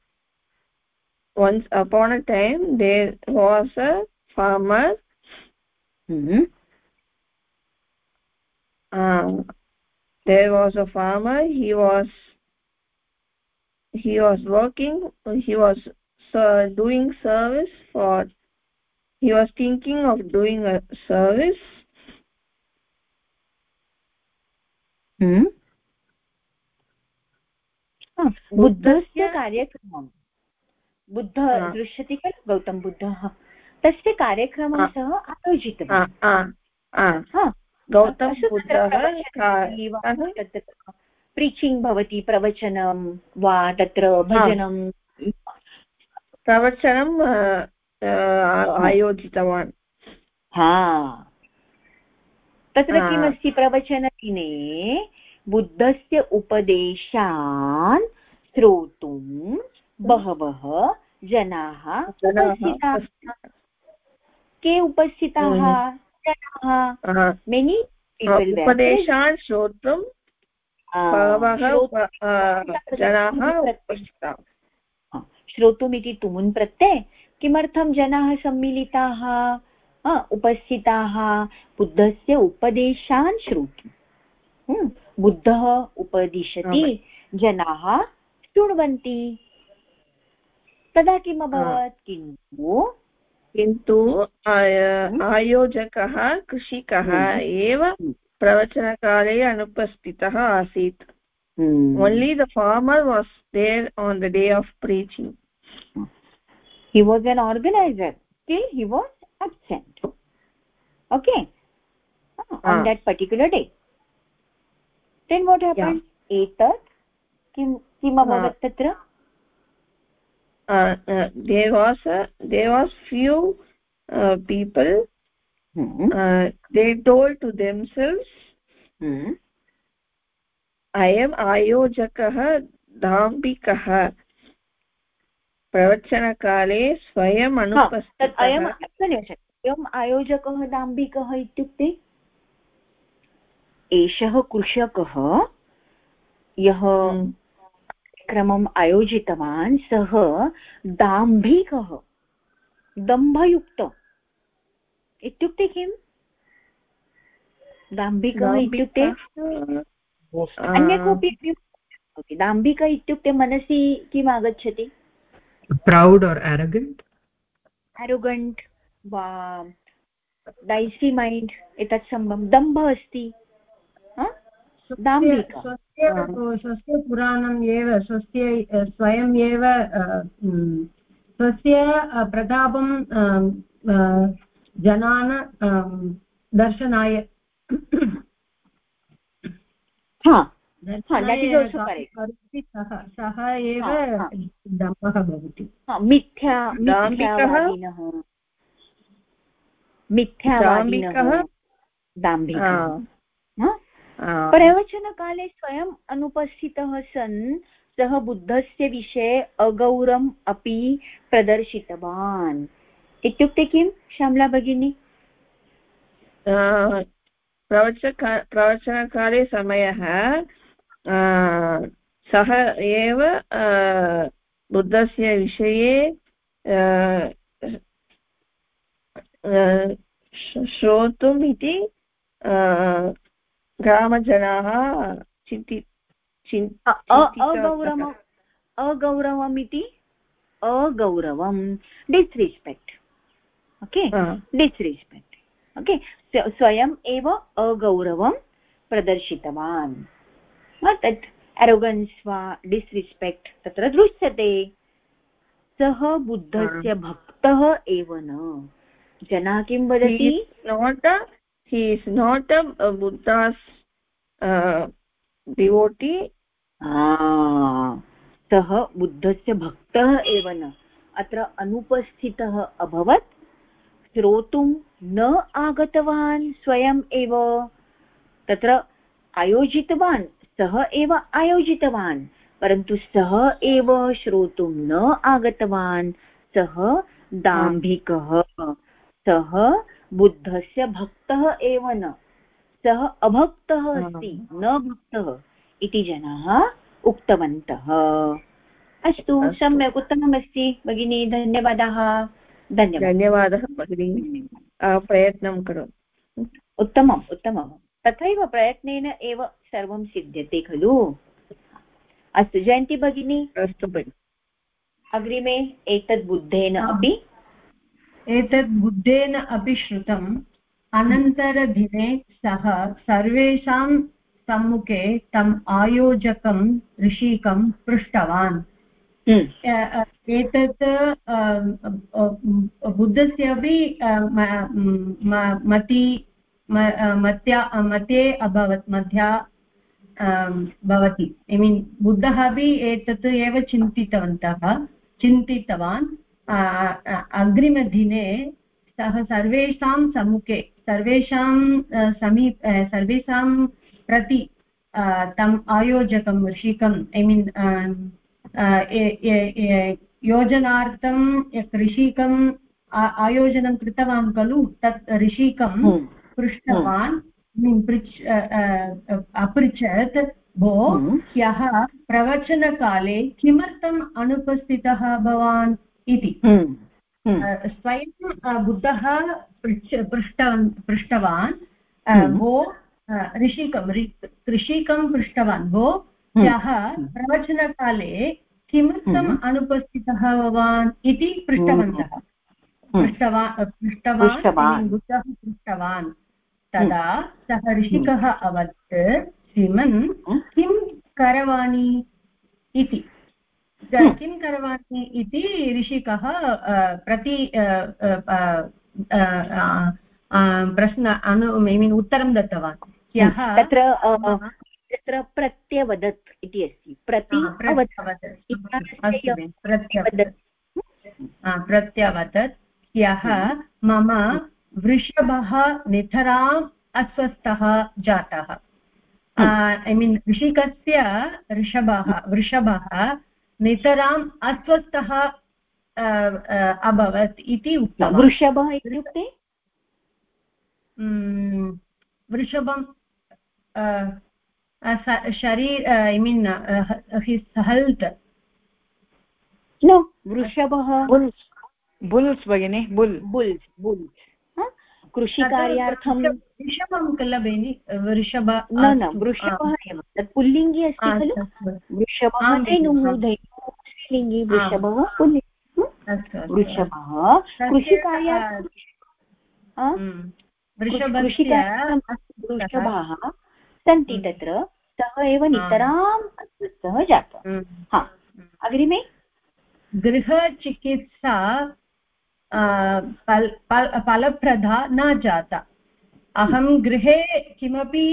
once upon a time there was a farmer mm -hmm. uh, there was a farmer he was he was working he was uh, doing service for he was thinking of doing a service बुद्धस्य कार्यक्रमं. बुद्ध दृश्यते खलु? गौतम बुद्धः तस्य कार्यक्रमं सः आयोजितवान्. प्रीचिङ्ग् भवति प्रवचनं वा तत्र भजनं प्रवचनं आयोजितवान्. हा. तत्र किमस्ति प्रवचनदिने बुद्धस्य उपदेशान् श्रोतुं बहवः जनाः उपस्थिताः। के उपस्थिताः? हम्म। जनाः। मेनि उपदेशान् श्रोतुं बहवः जनाः उपस्थिताः। श्रोतुमिति तुमुन् प्रत्यय किमर्थं जनाः सम्मिलिताः? उपस्थिताः बुद्धस्य उपदेशान् हम्म। बुद्धः उपदिशति जनाः शृण्वन्ति। तदा किम् अभवत् किन्तु किन्तु। आयोजकः कृषिकः। एव प्रवचनकाले अनुपस्थितः आसीत्। Only the farmer was there on the day of preaching he was an organizer. Still he was absent okay uh, on ah. that particular day then what happened etat kim kim abhavat tatra there was a there was few uh, people hmm. uh, they told to themselves hmm. अयम् आयोजकः दाम्भिकः प्रवचनकाले स्वयम् अनुपस्थितः। अयम् आयोजकः दाम्भिकः इत्युक्ते एषः कृषकः यः हम्म। क्रमम् आयोजितवान् सः दाम्भिकः दम्भयुक्त। इत्युक्ते किम्? दाम्भिकः इत्युक्ते अन्य कोऽपि दाम्भिक इत्युक्ते मनसि किम् आगच्छति? और् एरोगेण्ट् एरोगण्ट् वा डैसि मैण्ड् एतत् सम्भवं दम्भ अस्ति. स्वस्य पुराणम् एव स्वस्य स्वयम् एव स्वस्य प्रतापं जनान् दर्शनाय। सः एव दम्भः भवति। मिथ्या मिथ्यावादिनः मिथ्यावादिनः। दाम्भिकः? प्रवचनकाले स्वयम् अनुपस्थितः सन् सः बुद्धस्य विषये अगौरवम् अपि प्रदर्शितवान्। इत्युक्ते किं श्यामला भगिनी? प्रवचक प्रवचनकाले समयः सः एव बुद्धस्य विषये श्रोतुम् इति ग्रामजनाः चिन्ति अगौरवम् अगौरवम् इति? अगौरवं डिस्रिस्पेक्ट् ओके डिस्रिस्पेक्ट् ओके स्वयम् एव अगौरवं प्रदर्शितवान्। तत् एरोगन्स् वा डिस्रिस्पेक्ट् तत्र दृश्यते। सः बुद्धस्य भक्तः एव न। जनाः किं वदति? Not a, a buddha's uh, सः बुद्धस्य भक्तः एव न। अत्र अनुपस्थितः अभवत्। श्रोतुं न आगतवान् स्वयम् एव। तत्र आयोजितवान्। सः एव आयोजितवान् परन्तु सः एव श्रोतुं न आगतवान्। सः दाम्भिकः सः बुद्धस्य भक्तः एव न। सः अभक्तः अस्ति न भक्तः इति जनाः उक्तवन्तः। अस्तु सम्यक् उत्तममस्ति भगिनी धन्यवादाः। धन्यवादः। भगिनी। प्रयत्नं करोतु उत्तमम् उत्तमं तथैव प्रयत्नेन एव सर्वं सिद्ध्यते खलु? अस्तु जयन्ती भगिनी। अस्तु भगिनि। अग्रिमे एतद् बुद्धेन अपि। एतद् बुद्धेन अपि श्रुतम्। अनन्तरदिने सः सर्वेषां सम्मुखे तम् आयोजकं ऋषिकं पृष्टवान्। हम्म। एतत् बुद्धस्य अपि मति मत्या मते अभवत् मध्या भवति। ऐ मीन् बुद्धः अपि एतत् एव चिन्तितवन्तः। चिन्तितवान्। अग्रिमदिने सः सर्वेषां सम्मुखे सर्वेषां समीप सर्वेषां प्रति तम् आयोजकं ऋषिकम् ऐ मीन् योजनार्थं ऋषिकम् आयोजनं कृतवान् खलु? तत् ऋषिकं। पृष्टवान्। पृच् अपृच्छत्। भो हम्म। ह्यः प्रवचनकाले किमर्थम् अनुपस्थितः भवान् इति। हम्म। स्वयं बुद्धः पृच्छ पृष्टवान् पृष्टवान्। भो ऋषिकं ऋषिकं पृष्टवान्। भो ह्यः प्रवचनकाले किमर्थम् हम्म। अनुपस्थितः भवान् इति पृष्टवन्तः। हम्म। पृष्टवान् पृष्टवान्। बुद्धः पृष्टवान्। तदा सः ऋषिकः अवदत् श्रीमन् किं करवाणि इति। किं करवाणि इति ऋषिकः प्रति प्रश्न अनु ऐ मीन् उत्तरं दत्तवान्। ह्यः तत्र तत्र प्रत्यवदत् इति अस्ति। प्रति प्रत्यवदत्। ह्यः मम वृषभः नितराम् अस्वस्थः जातः। ऐ मीन् ऋषिकस्य ऋषभः वृषभः नितराम् अस्वस्थः अभवत् इति उक्तं वृषभः इत्युक्ते? वृषभं शरीर ऐ मीन् हिस् हेल्त् वृषभः बुल्स् बुल्स् भगिनि बुल्। Bulls bulls. कृषिकार्यार्थं वृषभं किल बेनि वृषभ न न वृषभः एव। तत् पुल्लिङ्गी अस्ति खलु? वृषभः धेनुः धेनुः स्त्रीलिङ्गी वृषभः पुल्लिङ्गी वृषभः। कृषिकार्यार्थं वृषभाः सन्ति हम्म। तत्र सः एव नितराम् अस्वस्थः जातः। हम्म। हा। अग्रिमे? गृहचिकित्सा फलप्रदा न जाता अहं गृहे किमपि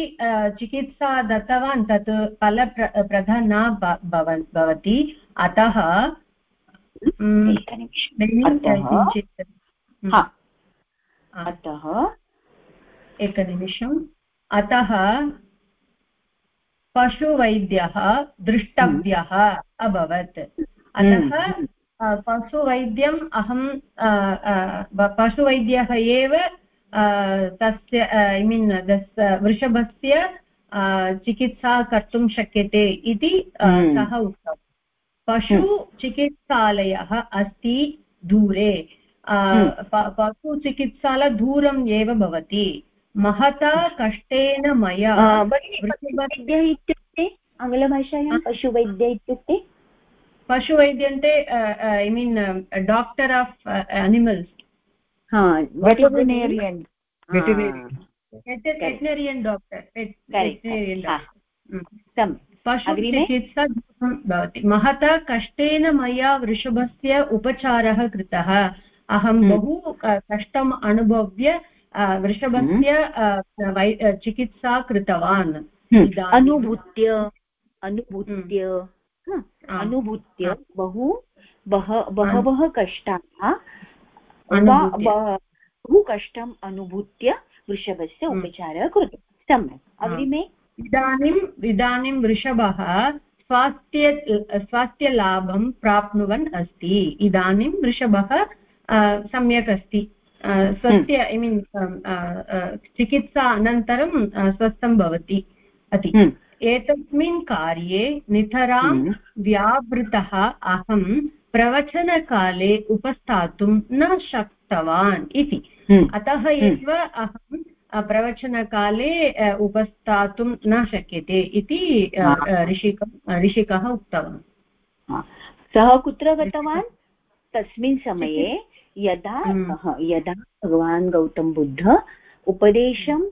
चिकित्सा दत्तवान् तत् फलप्रदा न भवति अतः अतः एकनिमिषम् अतः पशुवैद्यः द्रष्टव्यः अभवत् अतः पशुवैद्यम् अहं पशुवैद्यः एव तस्य ऐ मीन् वृषभस्य चिकित्सा कर्तुं शक्यते इति हम्म। सः उक्तवान्। पशुचिकित्सालयः अस्ति दूरे। हम्म। पशुचिकित्सालय दूरम् एव भवति। महता कष्टेन मया वैद्य इत्युक्ते आङ्ग्लभाषायां पशुवैद्य इत्युक्ते? पशुवैद्यन्ते I mean doctor of animals veterinarian veterinarian doctor पशुचिकित्सा भवति महता कष्टेन मया वृषभस्य उपचारः कृतः अहं। बहु कष्टम् अनुभव्य वृषभस्य। चिकित्सा कृतवान्। अनुभूत्य अनुभूत्य अनुभूत्य बहु बह बहवः कष्टाः बहु कष्टम् अनुभूत्य वृषभस्य हम्म। उपचारः कृतः सम्यक्। अग्रिमे? इदानीम् इदानीं वृषभः स्वास्थ्य स्वास्थ्यलाभं प्राप्नुवन् अस्ति। इदानीं वृषभः सम्यक् अस्ति। स्वस्य ऐ मीन् चिकित्सा अनन्तरं स्वस्थं भवति। अति। हम्म, एतस्मिन् कार्ये नितरां हम्म, व्यावृतः अहं प्रवचनकाले उपस्थातुं न शक्तवान् इति। हम्म, अतः एव अहं प्रवचनकाले उपस्थातुं न शक्यते इति ऋषिक ऋषिकः उक्तवान्। सः कुत्र गतवान्? तस्मिन् समये यदा हम्म। यदा भगवान् गौतम बुद्ध उपदेशम्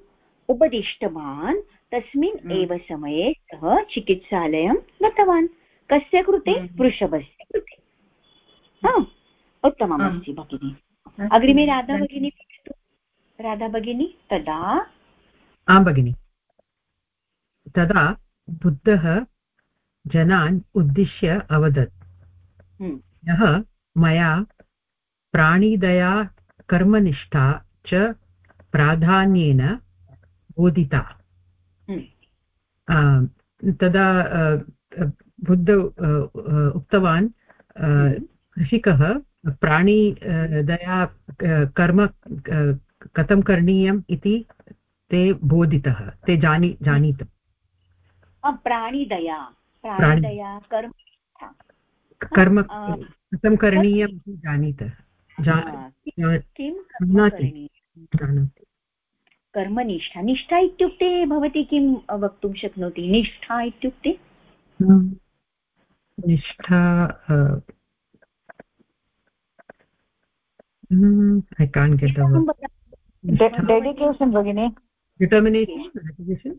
उपदिष्टवान् तस्मिन् हम्म। एव समये सः चिकित्सालयं गतवान्। कस्य कृते? हम्म। वृषभस्य कृते। उत्तममस्ति भगिनि। अग्रिमे राधा भगिनी पठतु। राधा भगिनी तदा आं भगिनि। तदा बुद्धः जनान् उद्दिश्य अवदत्। हम्म, यः मया प्राणिदया कर्मनिष्ठा च प्राधान्येन बोधिता। तदा बुद्ध उक्तवान् कृषिकः प्राणी दया कर्म कथं करणीयम् इति ते बोधितः ते जानी जानीत प्राणिदया प्राणिदया कर्म कर्म कथं करणीयम् इति जानीत किं जानाति कर्मनिष्ठा निष्ठा इत्युक्ते भवती किं वक्तुं शक्नोति? निष्ठा इत्युक्ते? निष्ठा ऐ गेट् डेडिकेशन् भगिनि। डिटर्मिनेशन्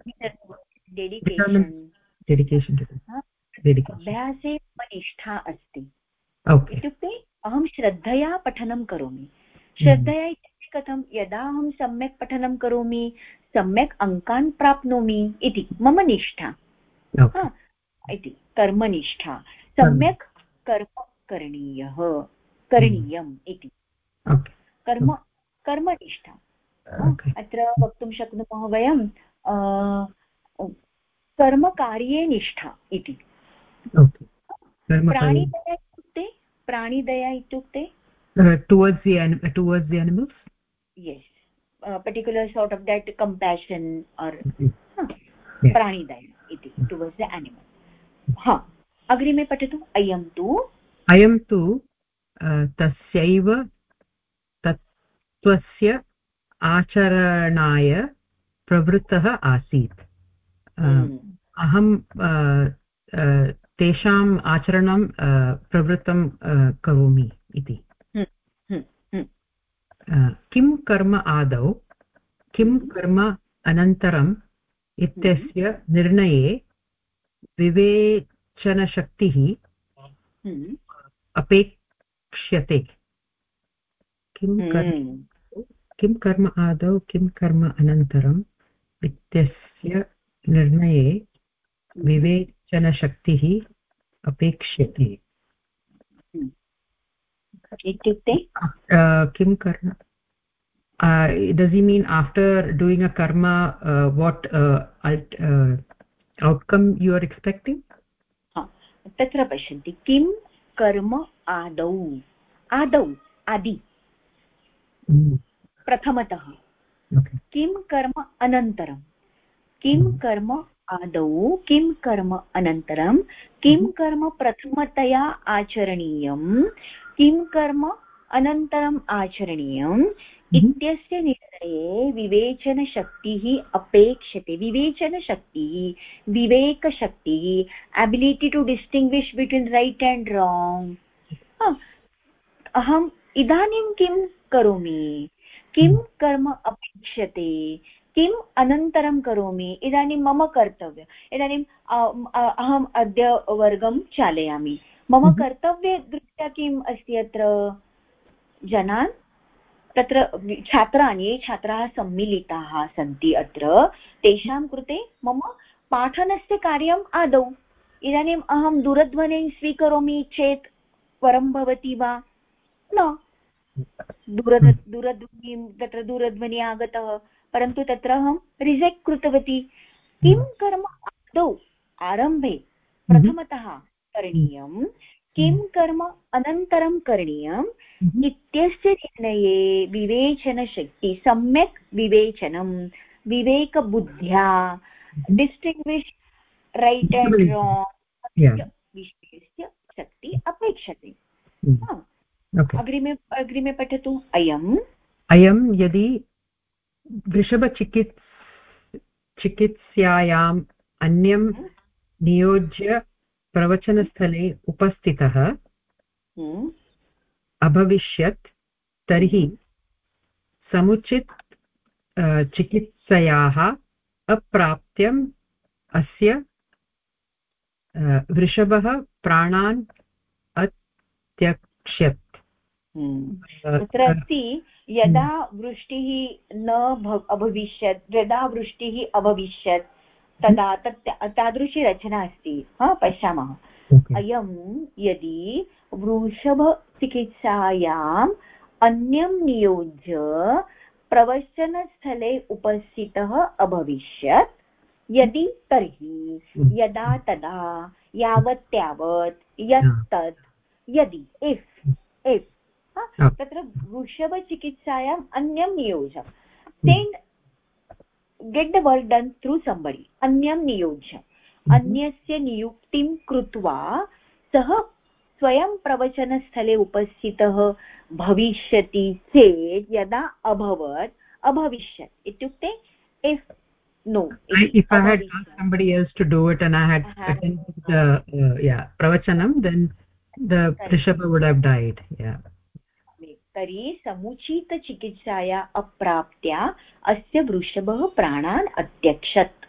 डेडिकेशन् डेडिकेशन् डेडिकेशन् अभ्यासे मम निष्ठा अस्ति। इत्युक्ते अहं श्रद्धया पठनं करोमि। श्रद्धया कथं यदा अहं सम्यक् पठनं करोमि सम्यक् अङ्कान् प्राप्नोमि इति मम निष्ठा। इति कर्मनिष्ठा। सम्यक् कर्म करणीयः करणीयम् इति। कर्म कर्मनिष्ठा। अत्र वक्तुं शक्नुमः वयं कर्मकार्ये निष्ठा इति। प्राणिदया इत्युक्ते? प्राणिदया इत्युक्ते? Towards the towards the particular sort of that compassion or Yes. प्राणिदया इति टुवर्ड्स् द एनिमल् हा अग्रिमे पठतु अयं तु? अयं तु तस्यैव तत्त्वस्य आचरणाय प्रवृत्तः आसीत्। हम्म, अहं तेषाम् आचरणं प्रवृत्तं करोमि इति। किं कर्म आदौ किं हम्म। कर्म अनन्तरम् इत्यस्य निर्णये विवेचनशक्तिः हम्म, अपेक्ष्यते। किं कर्म हम्म, किं कर्म आदौ किं कर्म अनन्तरम् इत्यस्य निर्णये विवेचनशक्तिः अपेक्ष्यते। इत्युक्ते किं कर्म डस् इ मीन् आफ्टर् डूयिङ्ग् अ कर्म वाट् औट्कम् यु आर् एक्स्पेक्टिङ्ग् तत्र पश्यन्ति किं कर्म आदौ आदौ आदि प्रथमतः किं कर्म अनन्तरं किं। कर्म आदौ किं कर्म अनन्तरं किं। कर्म प्रथमतया आचरणीयं किं कर्म अनन्तरम् आचरणीयम् इत्यस्य निर्णये विवेचनशक्तिः अपेक्षते। विवेचनशक्तिः विवेकशक्तिः ability to distinguish between right and wrong अहम् इदानीं किं करोमि? किं कर्म अपेक्ष्यते किम् अनन्तरं करोमि? इदानीं मम कर्तव्यम्। इदानीम् अहम् अद्य वर्गं चालयामि। मम Mhm. कर्तव्यदृष्ट्या किम् अस्ति अत्र जनान्? तत्र छात्रान् ये छात्राः सम्मिलिताः सन्ति अत्र। तेषां कृते मम पाठनस्य कार्यम् आदौ। इदानीम् अहं दूरध्वनिं स्वीकरोमि चेत् परं भवति वा? न। दूरद दूरध्वनिं तत्र दूरध्वनिः आगतः परन्तु तत्र अहं रिजेक्ट् कृतवती। किं कर्म आदौ? आरम्भे। प्रथमतः करणीयं। किं कर्म अनन्तरं करणीयम् इत्यस्य निर्णये विवेचनशक्ति सम्यक् विवेचनं विवेकबुद्ध्या डिस्टिङ्ग्विश् रैट् राङ्ग् विषयस्य शक्ति अपेक्षते। अग्रिमे अग्रिमे पठतु। अयम् अयं यदि वृषभचिकित् चिकित्सायाम् अन्यं नियोज्य प्रवचनस्थले उपस्थितः हम्म। अभविष्यत् तर्हि समुचित चिकित्सयाः अप्राप्त्यम् अस्य वृषभः प्राणान् अत्यक्ष्यत् हम्म। तत्र अस्ति यदा वृष्टिः न अभविष्यत् यदा वृष्टिः अभविष्यत् तदा तत् तादृशी रचना अस्ति। हा पश्यामः। अयं यदि वृषभचिकित्सायाम् अन्यं नियोज्य प्रवचनस्थले उपस्थितः अभविष्यत् यदि तर्हि यदा तदा यावत् यावत् यत् यदि इफ् इफ् तत्र वृषभचिकित्सायाम् अन्यं नियोज्य send get the work done through somebody अन्यं नियोज्य अन्यस्य नियुक्तिं कृत्वा सः स्वयं प्रवचनस्थले उपस्थितः भविष्यति चेत् यदा अभवत् अभविष्यत् इत्युक्ते if no if i had asked somebody else to do it and i had attended the uh, yeah pravachanam then the rishabha would have died yeah तर्हि समुचितचिकित्साया अप्राप्त्या अस्य वृषभः प्राणान् अत्यक्षत्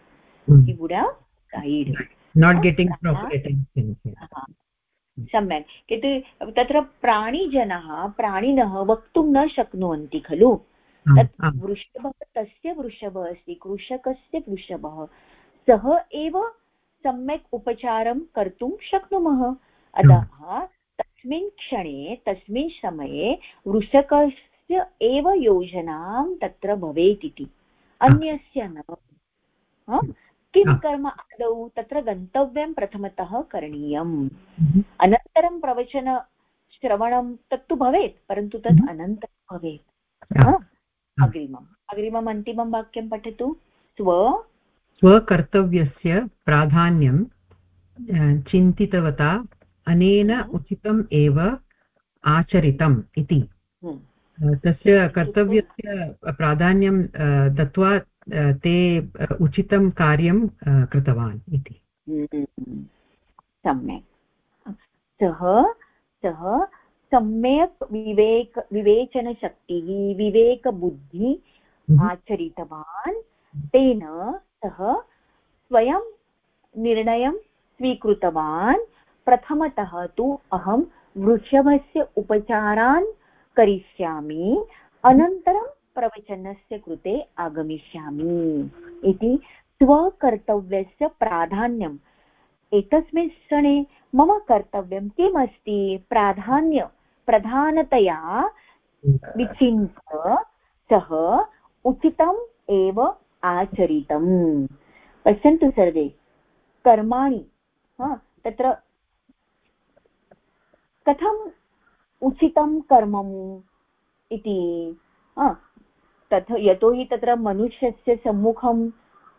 नाट् गेटिङ्ग् सम्यक्. किन्तु तत्र प्राणिजनः प्राणिनः वक्तुं न शक्नुवन्ति खलु? तत् वृषभः तस्य वृषभः अस्ति कृषकस्य वृषभः। सः एव सम्यक् उपचारं कर्तुं शक्नुमः। अतः तस्मिन् क्षणे तस्मिन् समये वृषकस्य एव योजनां तत्र भवेत् इति अन्यस्य न। किं कर्म आदौ? तत्र गन्तव्यं प्रथमतः करणीयम्। हम्म। अनन्तरं प्रवचनश्रवणं तत्तु भवेत् परन्तु तत् हम्म। अनन्तरं भवेत्। अग्रिमम्। अग्रिमम् अन्तिमं वाक्यं पठतु। स्व। स्वकर्तव्यस्य प्राधान्यं चिन्तितवता अनेन उचितम् एव आचरितम् इति हम्म। तस्य कर्तव्यस्य प्राधान्यं दत्त्वा ते उचितं कार्यं कृतवान् इति हम्म। सम्यक् सः सः सम्यक् विवेक विवेचनशक्तिः विवेकबुद्धि हम्म। आचरितवान् तेन सः स्वयं निर्णयं स्वीकृतवान् प्रथमतः तु अहं वृषभस्य उपचारान् करिष्यामि, अनन्तरं प्रवचनस्य कृते आगमिष्यामि इति स्वकर्तव्यस्य प्राधान्यम्। एतस्मिन् क्षणे मम कर्तव्यं किम् अस्ति प्राधान्य, प्रधानतया विचिन्त्य सः उचितम् एव आचरितम्। पश्यन्तु सर्वे, कर्माणि तत्र कथम् उचितं कर्मम् इति। तथ यतोहि तत्र मनुष्यस्य सम्मुखम्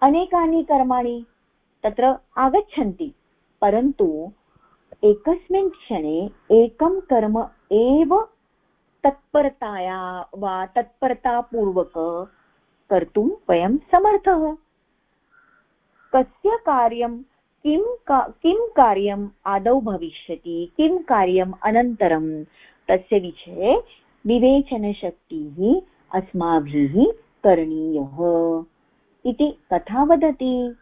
अनेकानि कर्माणि तत्र आगच्छन्ति, परन्तु एकस्मिन् क्षणे एकं कर्म एव तत्परताया वा तत्परतापूर्वक कर्तुं वयं समर्थः। कस्य कार्यं किं का किं कार्यम् आदौ भविष्यति किं कार्यम् अनन्तरं तस्य विषये विवेचनशक्तिः अस्माभिः करणीयः। इति कथा वदति।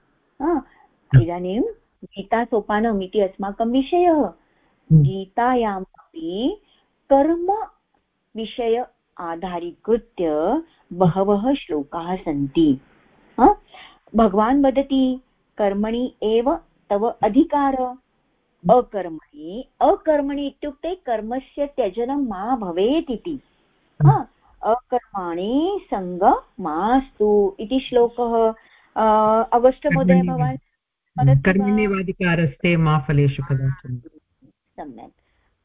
इदानीं गीतासोपानम् इति अस्माकं विषयः। हम्म। गीतायाम् अपि कर्म विषय आधारीकृत्य बहवः श्लोकाः सन्ति। भगवान् वदति कर्मणि एव तव अधिकार। अकर्मणि। अकर्मणि इत्युक्ते कर्मस्य त्यजनं मा भवेत् इति। अकर्माणि सङ्ग मास्तु इति श्लोकः। अगस्ट् महोदय भवान् कर्मण्येवाधिकारस्ते मा फलेषु कदाचन सम्यक्।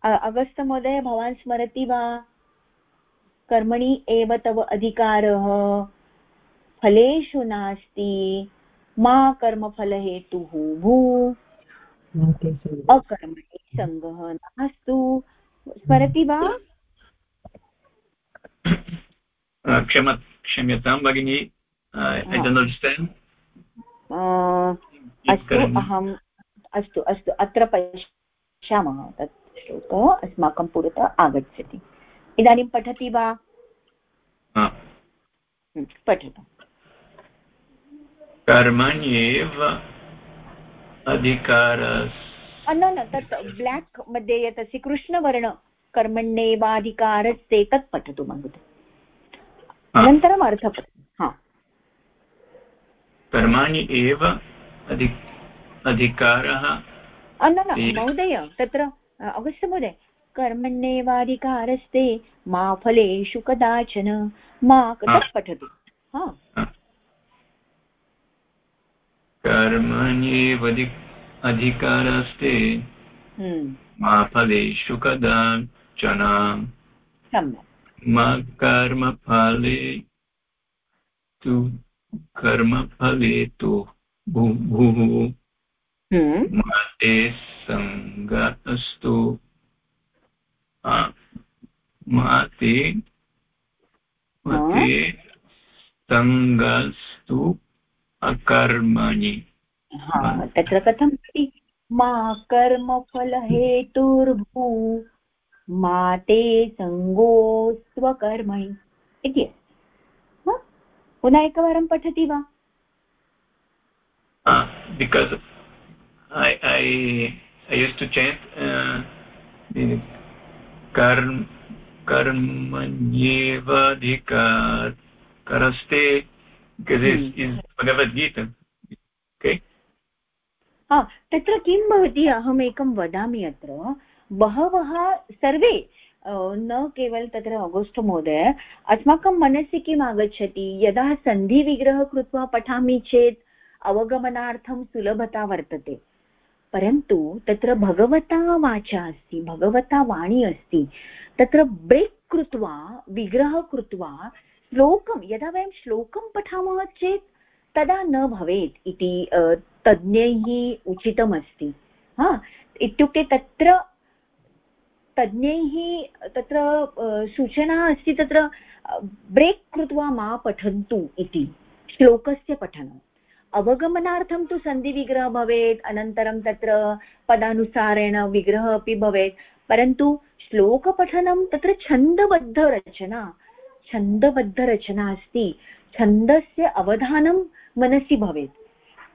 अगस्त् महोदय भवान् स्मरति वा? कर्मणि एव तव अधिकारः। फलेषु नास्ति। मा कर्मफलहेतुः भू। अकर्मणि सङ्गः नास्तु। स्मरति वा? क्षम क्षम्यतां भगिनी अण्डर्स्टाण्ड् अस्तु अहम् अस्तु अस्तु अत्र पश्यामः तत् श्लोकः अस्माकं पुरतः आगच्छति। इदानीं पठति वा? पठतु। कर्मण्येव अधिकार न न तत् ब्लाक् मध्ये यत् अस्ति कृष्णवर्ण कर्मण्येवाधिकारस्ते तत् पठतु महोदय। अनन्तरम् अर्थः हा। कर्माणि एव अधि अधिकारः न न महोदय तत्र अवश्य महोदय कर्मण्येवाधिकारस्ते मा फलेषु कदाचन मा तत् पठतु। हा। कर्मण्येव अधिकारस्ते। हम्म। मा फलेषु कदाचन मा कर्मफले तु कर्मफले तु भूः हम्म। मा ते सङ्ग अस्तु माते मते सङ्गस्तु। अकर्मणि। तत्र कथम् अस्ति मा कर्मफलहेतुर्भू मा ते सङ्गोस्त्वकर्मणि इति। पुनः एकवारं पठति वा? I, I, I used to chant uh, कर्म कर्मण्येवाधिकार करस्ते भगवद्गीता ओके हा तत्र किं भवति अहमेकं वदामि अत्र? बहवः सर्वे न केवल तत्र अगोस्ट् महोदय अस्माकं मनसि किम् आगच्छति? यदा सन्धिविग्रहः कृत्वा पठामि चेत् अवगमनार्थं सुलभता वर्तते। परन्तु तत्र भगवता वाचा अस्ति भगवता वाणी अस्ति। तत्र ब्रेक् कृत्वा विग्रह कृत्वा श्लोकं, यदा वयं श्लोकं पठामः चेत् तदा न भवेत् इति तज्ञैः उचितमस्ति। हा, इत्युक्ते तत्र तज्ञैः, तत्र सूचना अस्ति तत्र ब्रेक् कृत्वा मा पठन्तु इति, श्लोकस्य पठनम्। अवगमनार्थं तु सन्धिविग्रहः भवेत्, अनन्तरं तत्र पदानुसारेण विग्रहः अपि भवेत्, परन्तु श्लोकपठनं तत्र छन्दबद्धरचना छन्दबद्धरचना अस्ति। छन्दस्य अवधानं मनसि भवेत्।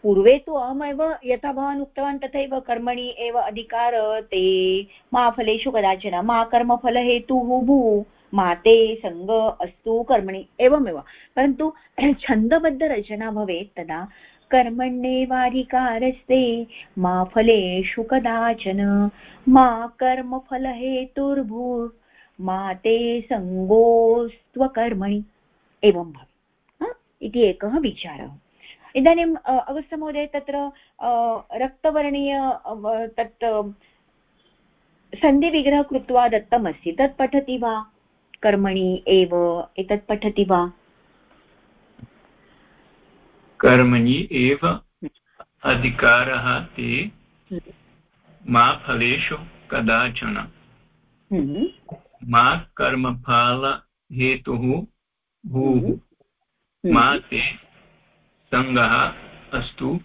पूर्वे तु अहमेव यथा भवान् उक्तवान् तथैव कर्मणि एव अधिकार ते मा फलेषु कदाचन, मा कर्मफलहेतुः भू। माते सङ्ग अस्तु कर्मणि, एवमेव। परन्तु (clears throat) छन्दबद्धरचना भवेत् तदा कर्मण्येवाधिकारस्ते मा फलेषु कदाचन, मा कर्मफलहेतुर्भूर् मा ते सङ्गोस्त्वकर्मणि एवं भवेत्। इति एकः विचारः। इदानीम् अगस्तमहोदय तत्र रक्तवर्णीय तत् सन्धिविग्रहः कृत्वा दत्तमस्ति। तत् पठति वा? कर्मणि एव एतत् पठति वा? कर्मणि एव अधिकारः ते मा फलेषु कदाचन। हम्म। मा कर्मफलहेतुः भूः। हम्म। मा ते सङ्गः अस्तु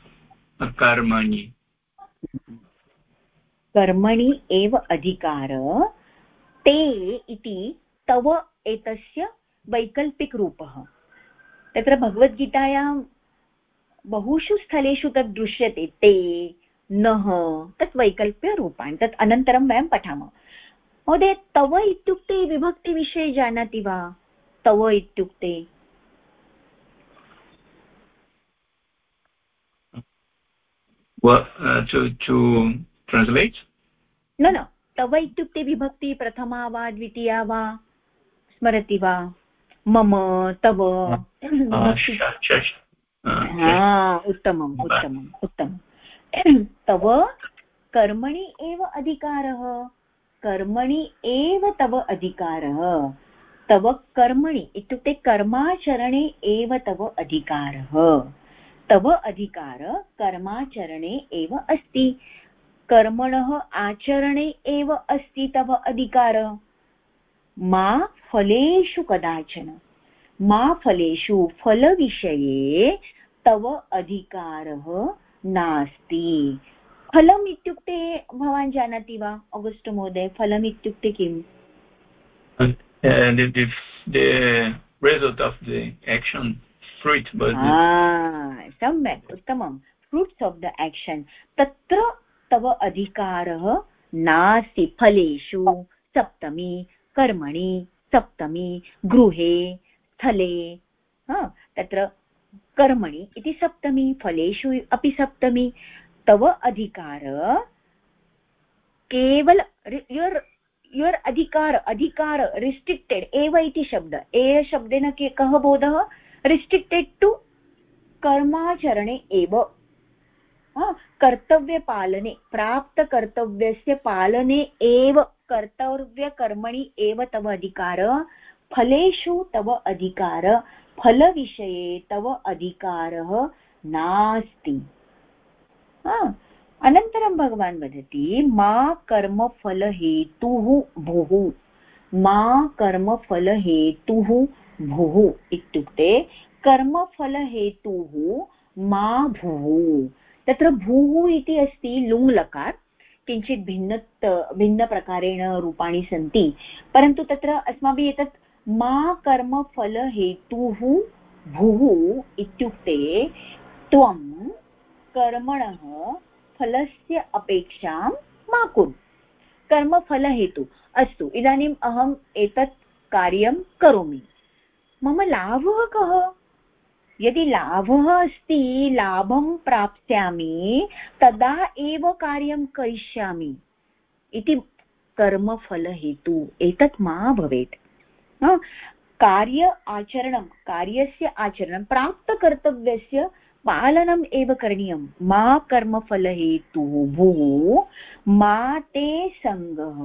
अकर्मणि। कर्मणि एव अधिकार। ते इति तव एतस्य वैकल्पिकरूपः। तत्र भगवद्गीतायां बहुषु स्थलेषु तद् दृश्यते। ते नः तत् वैकल्प्यरूपाणि तत् अनन्तरं वयं पठामः। महोदय तव इत्युक्ते विभक्तिविषये जानाति वा तव इत्युक्ते uh, to to translate? न न तव इत्युक्ते विभक्ति प्रथमा वा द्वितीया वा स्मरति वा मम तव उत्तमम् उत्तमम् उत्तमं तव कर्मणि एव अधिकारः कर्मणि एव तव अधिकारः। तव कर्मणि, इत्युक्ते कर्माचरणे एव तव अधिकारः। तव अधिकार कर्माचरणे एव अस्ति। कर्मणः आचरणे एव अस्ति तव अधिकारः। मा फलेषु कदाचन। मा फलेषु फलविषये तव अधिकारः नास्ति। फलम् इत्युक्ते भवान् जानाति वा अगस्ट् महोदय? फलम् इत्युक्ते किम्? सम्यक् उत्तमं. फ्रूट्स् आफ् द एक्षन् तत्र तव अधिकारः नास्ति. फलेषु सप्तमी कर्मणि सप्तमी गृहे स्थले तत्र कर्मणि इति सप्तमी फलेषु अपि सप्तमी तव अधिकार। केवल युर् युर् अधिकार अधिकार रिस्ट्रिक्टेड् एव इति शब्द। ए शब्देन के कः बोधः? रिस्ट्रिक्टेड् टु कर्माचरणे एव। कर्तव्यपालने प्राप्तकर्तव्यस्य पालने एव कर्तव्यकर्मणि एव तव अधिकार। फलेषु तव अधिकार, फलविषये तव अधिकारः नास्ति। अनन्तरं भगवान् वदति मा कर्मफलहेतुः भुः. मा कर्मफलहेतुः भुः इत्युक्ते, कर्मफलहेतुः मा भुः. तत्र भूः इति अस्ति लुङ्लकार, किञ्चित् भिन्न भिन्नप्रकारेण रूपाणि सन्ति, परन्तु तत्र अस्माभिः एतत् मा कर्मफलहेतुः भुः इत्युक्ते त्वं कर्मणः फलस्य अपेक्षां मा कुरु कर्मफलहेतु। अस्तु, इदानीम् अहम् एतत् कार्यं करोमि। मम लाभः कः? यदि लाभः अस्ति, लाभं प्राप्स्यामि, तदा एव कार्यं करिष्यामि। इति कर्मफलहेतु। एतत् मा भवेत्। कार्य आचरणं, कार्यस्य आचरणं, प्राप्तकर्तव्यस्य पालनम् एव करणीयं मा कर्मफलहेतुः भुः मा ते सङ्गः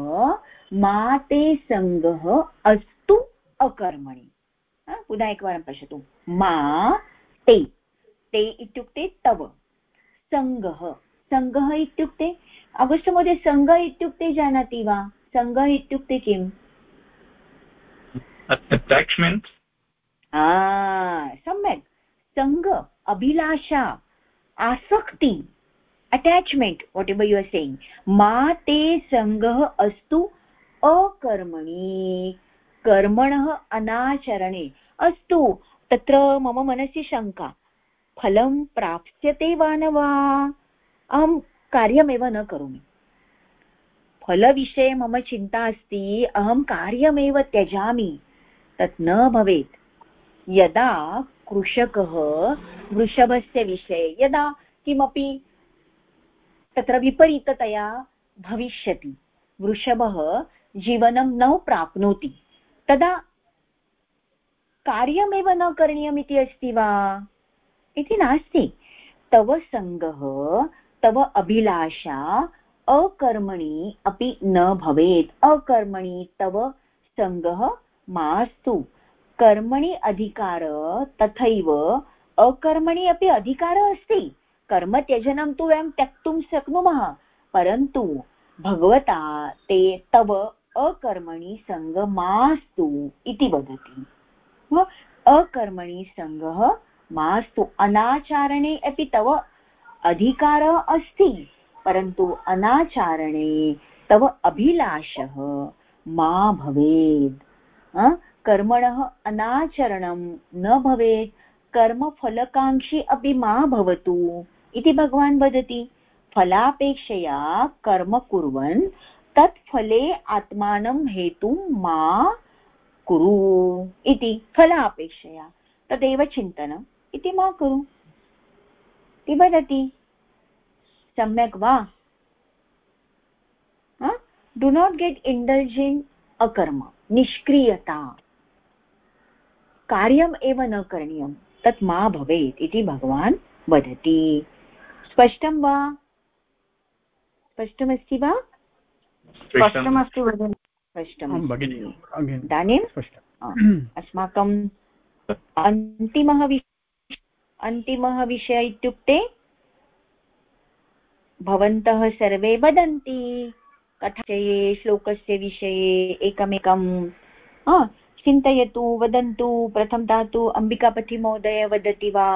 मा ते सङ्गः अस्तु अकर्मणि। पुनः एकवारं पश्यतु। मा ते ते इत्युक्ते तव। सङ्गः सङ्गः इत्युक्ते अवश्य महोदय सङ्गः इत्युक्ते जानाति वा? सङ्गः इत्युक्ते किम्? सम्यक्। सङ्ग अभिलाषा, आसक्ति whatever you are saying मा ते सङ्गः अस्तु अकर्मणि, कर्मणः अनाचरणे। अस्तु, तत्र मम मनसि शङ्का। फलं प्राप्स्यते वा न वा? अहं कार्यमेव न करोमि। फलविषये मम चिन्ता अस्ति, अहं कार्यमेव त्यजामि। तत् न भवेत्। यदा कृषकः वृषभस्य विषये यदा किमपि तत्र विपरीततया भविष्यति, वृषभः जीवनं न प्राप्नोति, तदा कार्यमेव न करणीयमिति अस्ति वा? इति नास्ति। तव सङ्गः, तव अभिलाषा अकर्मणि अपि न भवेत्। अकर्मणि तव सङ्गः मास्तु। कर्मणि अधिकार तथैव अकर्मणि अपि अधिकारः अस्ति। कर्मत्यजनं तु वयं त्यक्तुं शक्नुमः, परन्तु भगवता ते तव अकर्मणि सङ्ग मास्तु इति वदति। अकर्मणि सङ्गः मास्तु। अनाचारणे अपि तव अधिकारः अस्ति, परन्तु अनाचारणे तव अभिलाषः मा भवेत् कर्मणः अनाचरणं न भवेत्, कर्मफलकाङ्क्षी अपि मा भवतु इति फलापेक्षया कर्म कुर्वन्, तत् फले आत्मानं हेतुं मा कुरु इति, फलापेक्षया। तदेव चिन्तनम् इति मा कुरु। इति वदति। वा? डु नाट् गेट् इण्डल्ज् अकर्म, निष्क्रियता। कार्यम् एव न करणीयं तत् मा भवेत् इति भगवान् वदति। स्पष्टं वा? स्पष्टमस्ति वा? स्पष्टमस्ति स्पष्टम् इदानीम् अस्माकम् अन्तिमः विषय अन्तिमः विषय इत्युक्ते भवन्तः सर्वे वदन्ति। कथाविषये श्लोकस्य विषये एकमेकं चिन्तयतु वदन्तु प्रथमतः तु अम्बिकापतिमहोदय वदति वा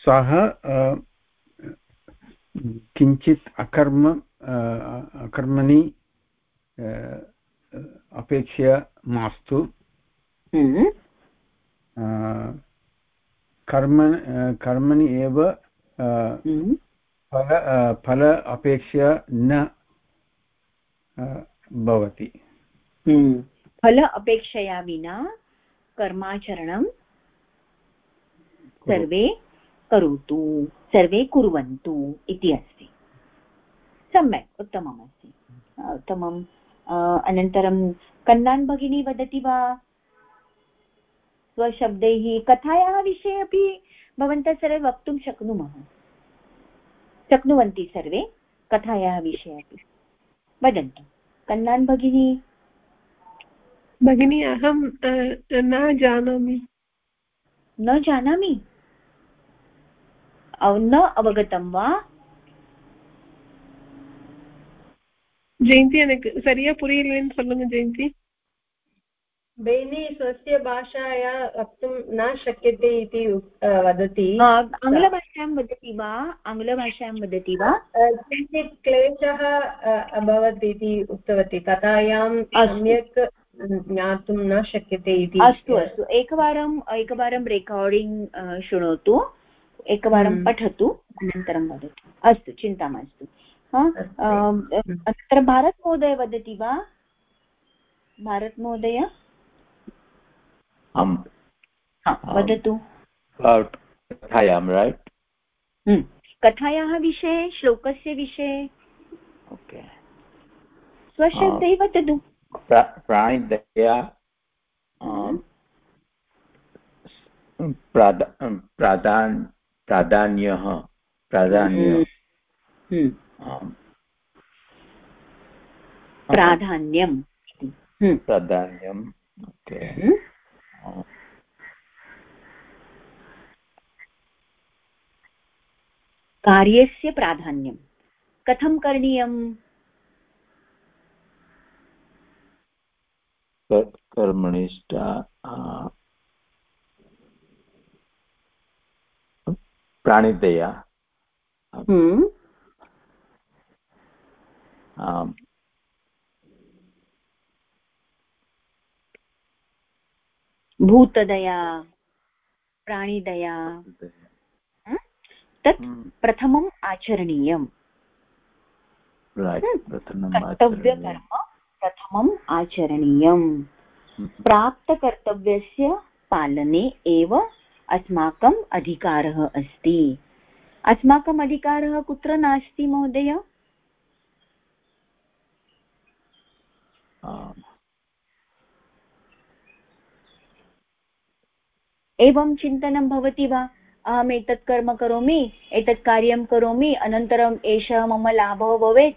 सः किञ्चित् अकर्म अकर्मणि अपेक्ष्य मास्तु हम्म। कर्म कर्मणि एव हम्म। फल फल अपेक्ष्य न भवति। हम्म। फल अपेक्षया विना कर्माचरणं सर्वे करोतु सर्वे कुर्वन्तु इति अस्ति। सम्यक् उत्तममस्ति उत्तमम्। अनन्तरं कन्नान् भगिनी वदति वा? स्वशब्दैः कथायाः विषये अपि भवन्तः सर्वे वक्तुं शक्नुमः? शक्नुवन्ति सर्वे कथायाः विषये अपि। वदन्तु। कन्नान् भगिनी भगिनी अहं न जानामि न जानामि न अवगतं वा ஜெயந்தி எனக்கு சரியா புரியலன்னு சொல்லுங்க ஜெயந்தி बेनि स्वस्य भाषाया वक्तुं न शक्यते इति वदति। आङ्ग्लभाषायां वदति वा? आङ्ग्लभाषायां वदति वा? किञ्चित् क्लेशः अभवत् इति उक्तवती। कथायां सम्यक् ज्ञातुं न शक्यते इति। अस्तु अस्तु। एकवारम् एकवारं रेकार्डिङ्ग् शृणोतु एकवारं हम्म। पठतु अनन्तरं वदतु। अस्तु चिन्ता मास्तु। अनन्तरं भारतमहोदय वदति वा? भारतमहोदय? वदतु। कथायां रैट् हम्म। कथायाः विषये श्लोकस्य विषये। ओके स्वशब्दैः वदतु प्राणिदया प्राधान्यः प्राधान्य। प्राधान्यं प्राधान्यम् ओके कार्यस्य प्राधान्यं कथं करणीयम्? कर्मणिष्ठा प्राणिदया भूतदया प्राणिदया। तत्। प्रथमम् आचरणीयम्। कर्तव्यकर्म प्रथमम् आचरणीयम्। हम्म। प्राप्तकर्तव्यस्य पालने एव अस्माकम् अधिकारः अस्ति। अस्माकम् अधिकारः कुत्र नास्ति महोदय? एवं चिन्तनं भवति वा? अहम् एतत् कर्म करोमि एतत् कार्यं करोमि अनन्तरम् एषः मम लाभः भवेत्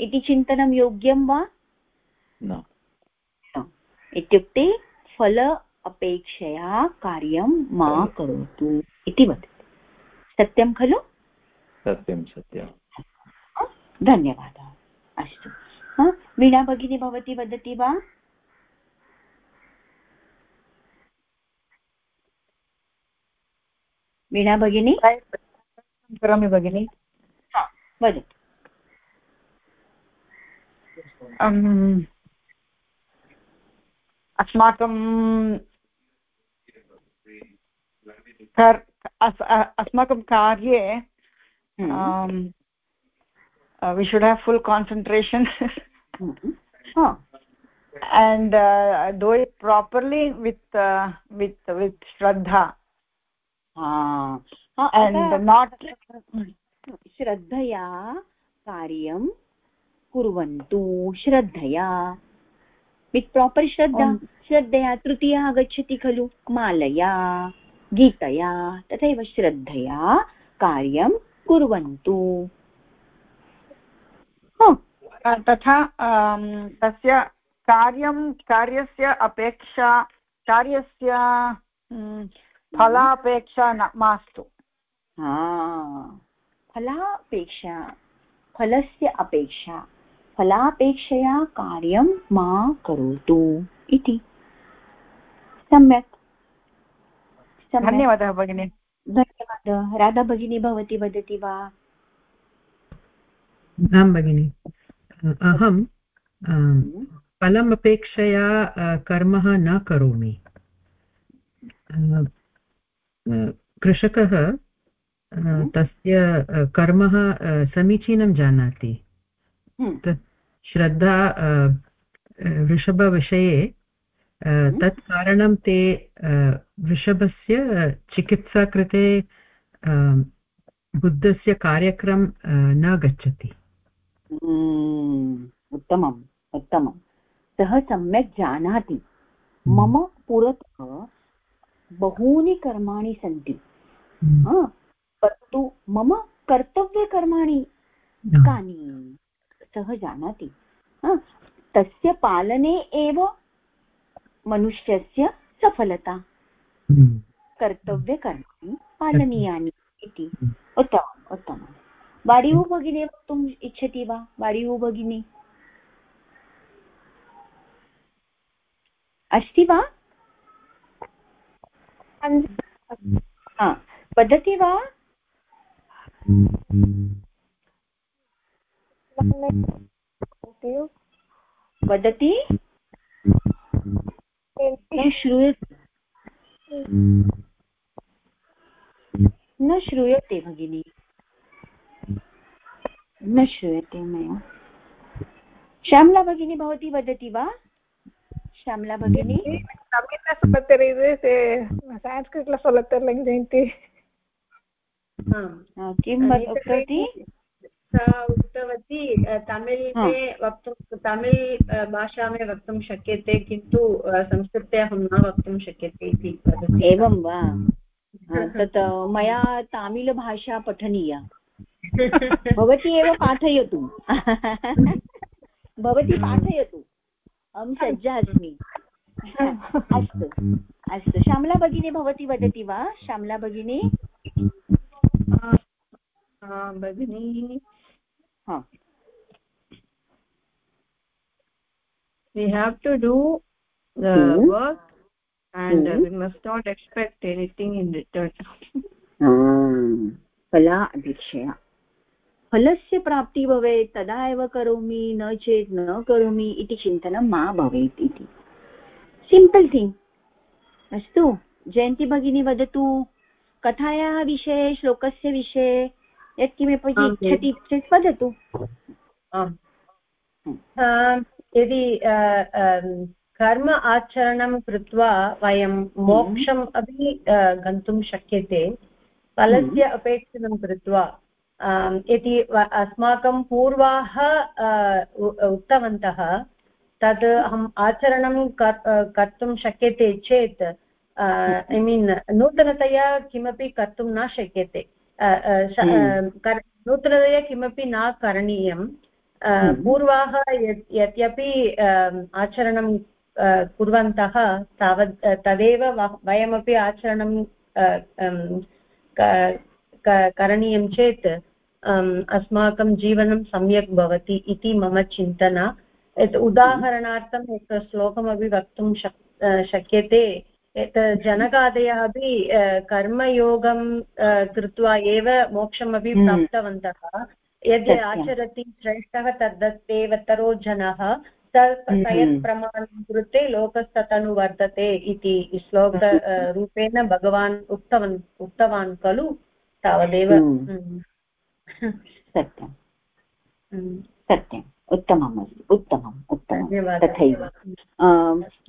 इति चिन्तनं योग्यं वा? न। इत्युक्ते फल अपेक्षया कार्यं मा करोतु इति वदति। सत्यं खलु? सत्यं सत्यं धन्यवादः। अस्तु। वीणा भगिनी भवती वदति वा? वीणा भगिनी? करोमि भगिनि. अस्माकं अस्माकं कार्ये we should have full concentration and do it properly with with with Shraddha. And not श्रद्धया कार्यं कुर्वन्तु श्रद्धया। वित् प्रापर् श्रद्धा श्रद्धया तृतीया आगच्छति खलु मालया गीतया तथैव श्रद्धया कार्यं कुर्वन्तु। तथा तस्य कार्यं कार्यस्य अपेक्षा कार्यस्य फलापेक्षा न मास्तु फलापेक्षा फलस्य अपेक्षा फलापेक्षया कार्यं मा करोतु इति। सम्यक्। धन्यवादः भगिनि। धन्यवादः। राधा भगिनी भवती वदति वा? आं भगिनि। अहं फलम् अपेक्षया कर्मः न करोमि। कृषकः तस्य कर्मः समीचीनं जानाति। तत् श्रद्धा वृषभविषये तत् कारणं ते वृषभस्य चिकित्सा कृते बुद्धस्य कार्यक्रम न गच्छति। उत्तमम् उत्तमं सः सम्यक् जानाति। मम पुरतः बहूनि कर्माणि सन्ति। परन्तु मम कर्तव्यकर्माणि कानि? सः जानाति। तस्य पालने एव मनुष्यस्य सफलता। हम्म। कर्तव्यकर्माणि पालनीयानि इति। उत्तमम् उत्तमं वाडियुः भगिनी वक्तुम् इच्छति वा? वाडियुः भगिनी? अस्ति वा? वदति वा? वदति न श्रूयते भगिनि। न श्रूयते मया। श्यामला भगिनी भवती वदति वा? श्यामला भगिनी தமிழ்ல சொல்ல தெரியுது சான்ஸ்கிரிட்ல சொல்ல தெரியலங்க ஜெயந்தி किं उक्तवती सा उक्तवती तमिल् में वक्तुं तमिल् भाषा में वक्तुं शक्यते किन्तु संस्कृते अहं न वक्तुं शक्यते इति एवं वा तत् मया तामिलभाषा पठनीया भवती एव पाठयतु भवती पाठयतु अहं सज्जा अस्मि अस्तु अस्तु श्यामला भगिनी भवती वदति वा श्यामला भगिनी भगिनी we have to do the mm -hmm. work and mm -hmm. we must not expect anything in return फला अपेक्षया फलस्य प्राप्तिः भवेत् तदा एव करोमि न चेत् न करोमि इति चिन्तनं मा भवेत् इति। सिम्पल् थिङ्ग् अस्तु जयन्ती भगिनी वदतु कथायाः विषये श्लोकस्य विषये यत्किमपि इच्छति चेत् वदतु। यदि कर्म आचरणं कृत्वा वयं मोक्षम् अपि गन्तुं शक्यते फलस्य अपेक्षितं कृत्वा यदि अस्माकं पूर्वाः उक्तवन्तः तद् अहम् आचरणं कर्तुं शक्यते चेत् ऐ मीन् नूतनतया किमपि कर्तुं न शक्यते हम्म। नूतनतया किमपि न करणीयं हम्म। पूर्वाः यद्यपि आचरणं कुर्वन्तः तावत् तदेव वयमपि आचरणं करणीयं चेत् अस्माकं जीवनं सम्यक् भवति इति मम चिन्तना। यत् उदाहरणार्थम् एकः श्लोकमपि वक्तुं शक् शक्यते। यत् जनकादयः अपि कर्मयोगं कृत्वा एव मोक्षमपि हम्म। प्राप्तवन्तः। यद् आचरति श्रेष्ठः तद्देवतरो जनः तत् हम्म। यत् प्रमाणं कृते लोकस्ततनु वर्तते इति श्लोकरूपेण भगवान् उक्तवन् उक्तवान् खलु। तावदेव। हम्म। (laughs) सत्यं। सत्यम् उत्तमम् अस्ति। उत्तमम् उत्तमं। तथैव।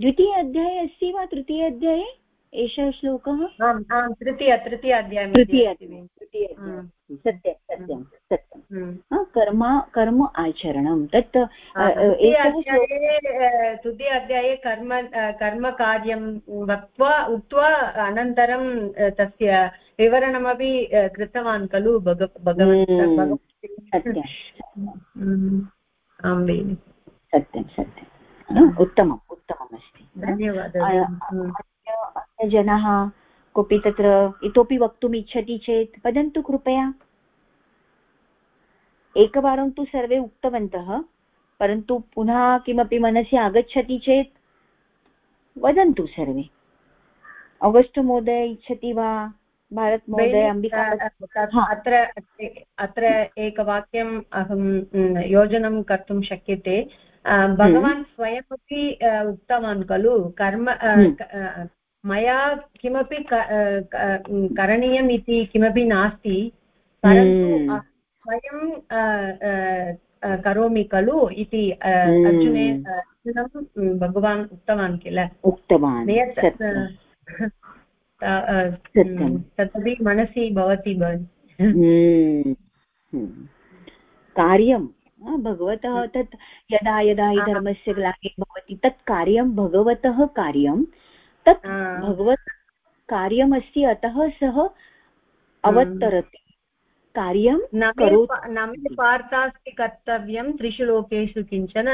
द्वितीय अध्याये अस्ति वा? तृतीय अध्याये एषः श्लोकः? तृतीय तृतीय अध्याये तृतीय तृतीय सत्यं सत्यं सत्यं। कर्म कर्म आचरणं तत् तृतीय अध्याये कर्म कर्मकार्यं वक्त्वा उक्त्वा अनन्तरं तस्य विवरणमपि कृतवान् खलु भगवन् आं भगिनि। सत्यं सत्यम् उत्तमम् उत्तममस्ति। धन्यवादः अन्यजनाः कोऽपि तत्र इतोपि वक्तुम् इच्छति चेत् वदन्तु कृपया। एकवारं तु सर्वे उक्तवन्तः परन्तु पुनः किमपि मनसि आगच्छति चेत् वदन्तु सर्वे। अगस्ट् महोदय इच्छति वा? भारत महोदय अम्बिका अत्र अत्र एकवाक्यम् अहं योजनं कर्तुं शक्यते। भगवान् हम्म। स्वयमपि उक्तवान् खलु। कर्म मया किमपि करणीयम् इति किमपि नास्ति परन्तु हम्म। स्वयं करोमि खलु इति अर्जुने हम्म। अर्जुनं भगवान् उक्तवान् किल। उक्तवान्। तदपि मनसि भवति हम्म। कार्यं भगवतः तत् यदा यदा धर्मस्य ग्लानिः भवति तत् कार्यं भगवतः कार्यं तत् भगवत् कार्यमस्ति अतः सः अवतरति। कार्यं करोति। वार्तास्ति कर्तव्यं त्रिषु लोकेषु किंचन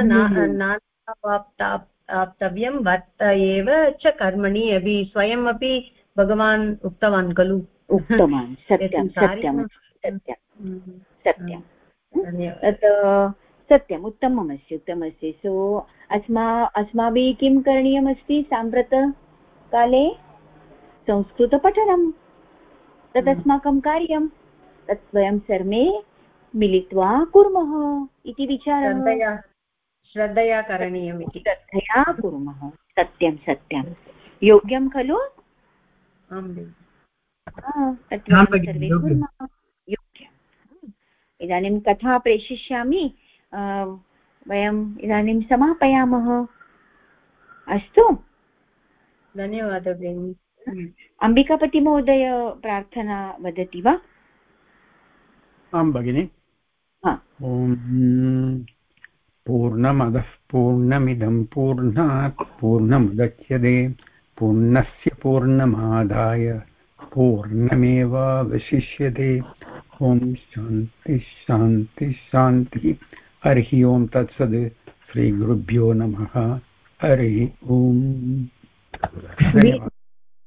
नाप्तव्यं वर्त एव च कर्मणि अपि स्वयमपि भगवान् उक्तवान् खलु? उक्तवान्। सत्यं सत्यं सत्यं। सत्यं। तत् सत्यम् उत्तममस्ति उत्तममस्ति। सो अस्मा अस्माभिः किं करणीयमस्ति साम्प्रतकाले संस्कृतपठनं। तत् हम्म। अस्माकं कार्यं। तत् वयं सर्वे मिलित्वा कुर्मः इति विचारः। श्रद्धया करणीयम् इति। श्रद्धया कुर्मः। सत्यं सत्यं। योग्यं खलु? सर्वे कुर्मः। इदानीं कथा प्रेषयिष्यामि वयम् इदानीं समापयामः। अस्तु। धन्यवादः भगिनि अम्बिकापतिमहोदय प्रार्थना वदति वा? आं भगिनि। पूर्णमदः पूर्णमिदं पूर्णात् पूर्णमुदच्यते। पूर्णस्य पूर्णमादाय पूर्णमेवावशिष्यते। ॐ शान्ति शान्ति शान्तिः। हरिः ओं तत्सद् श्रीगुरुभ्यो नमः। हरिः ओम्। धन्यवादः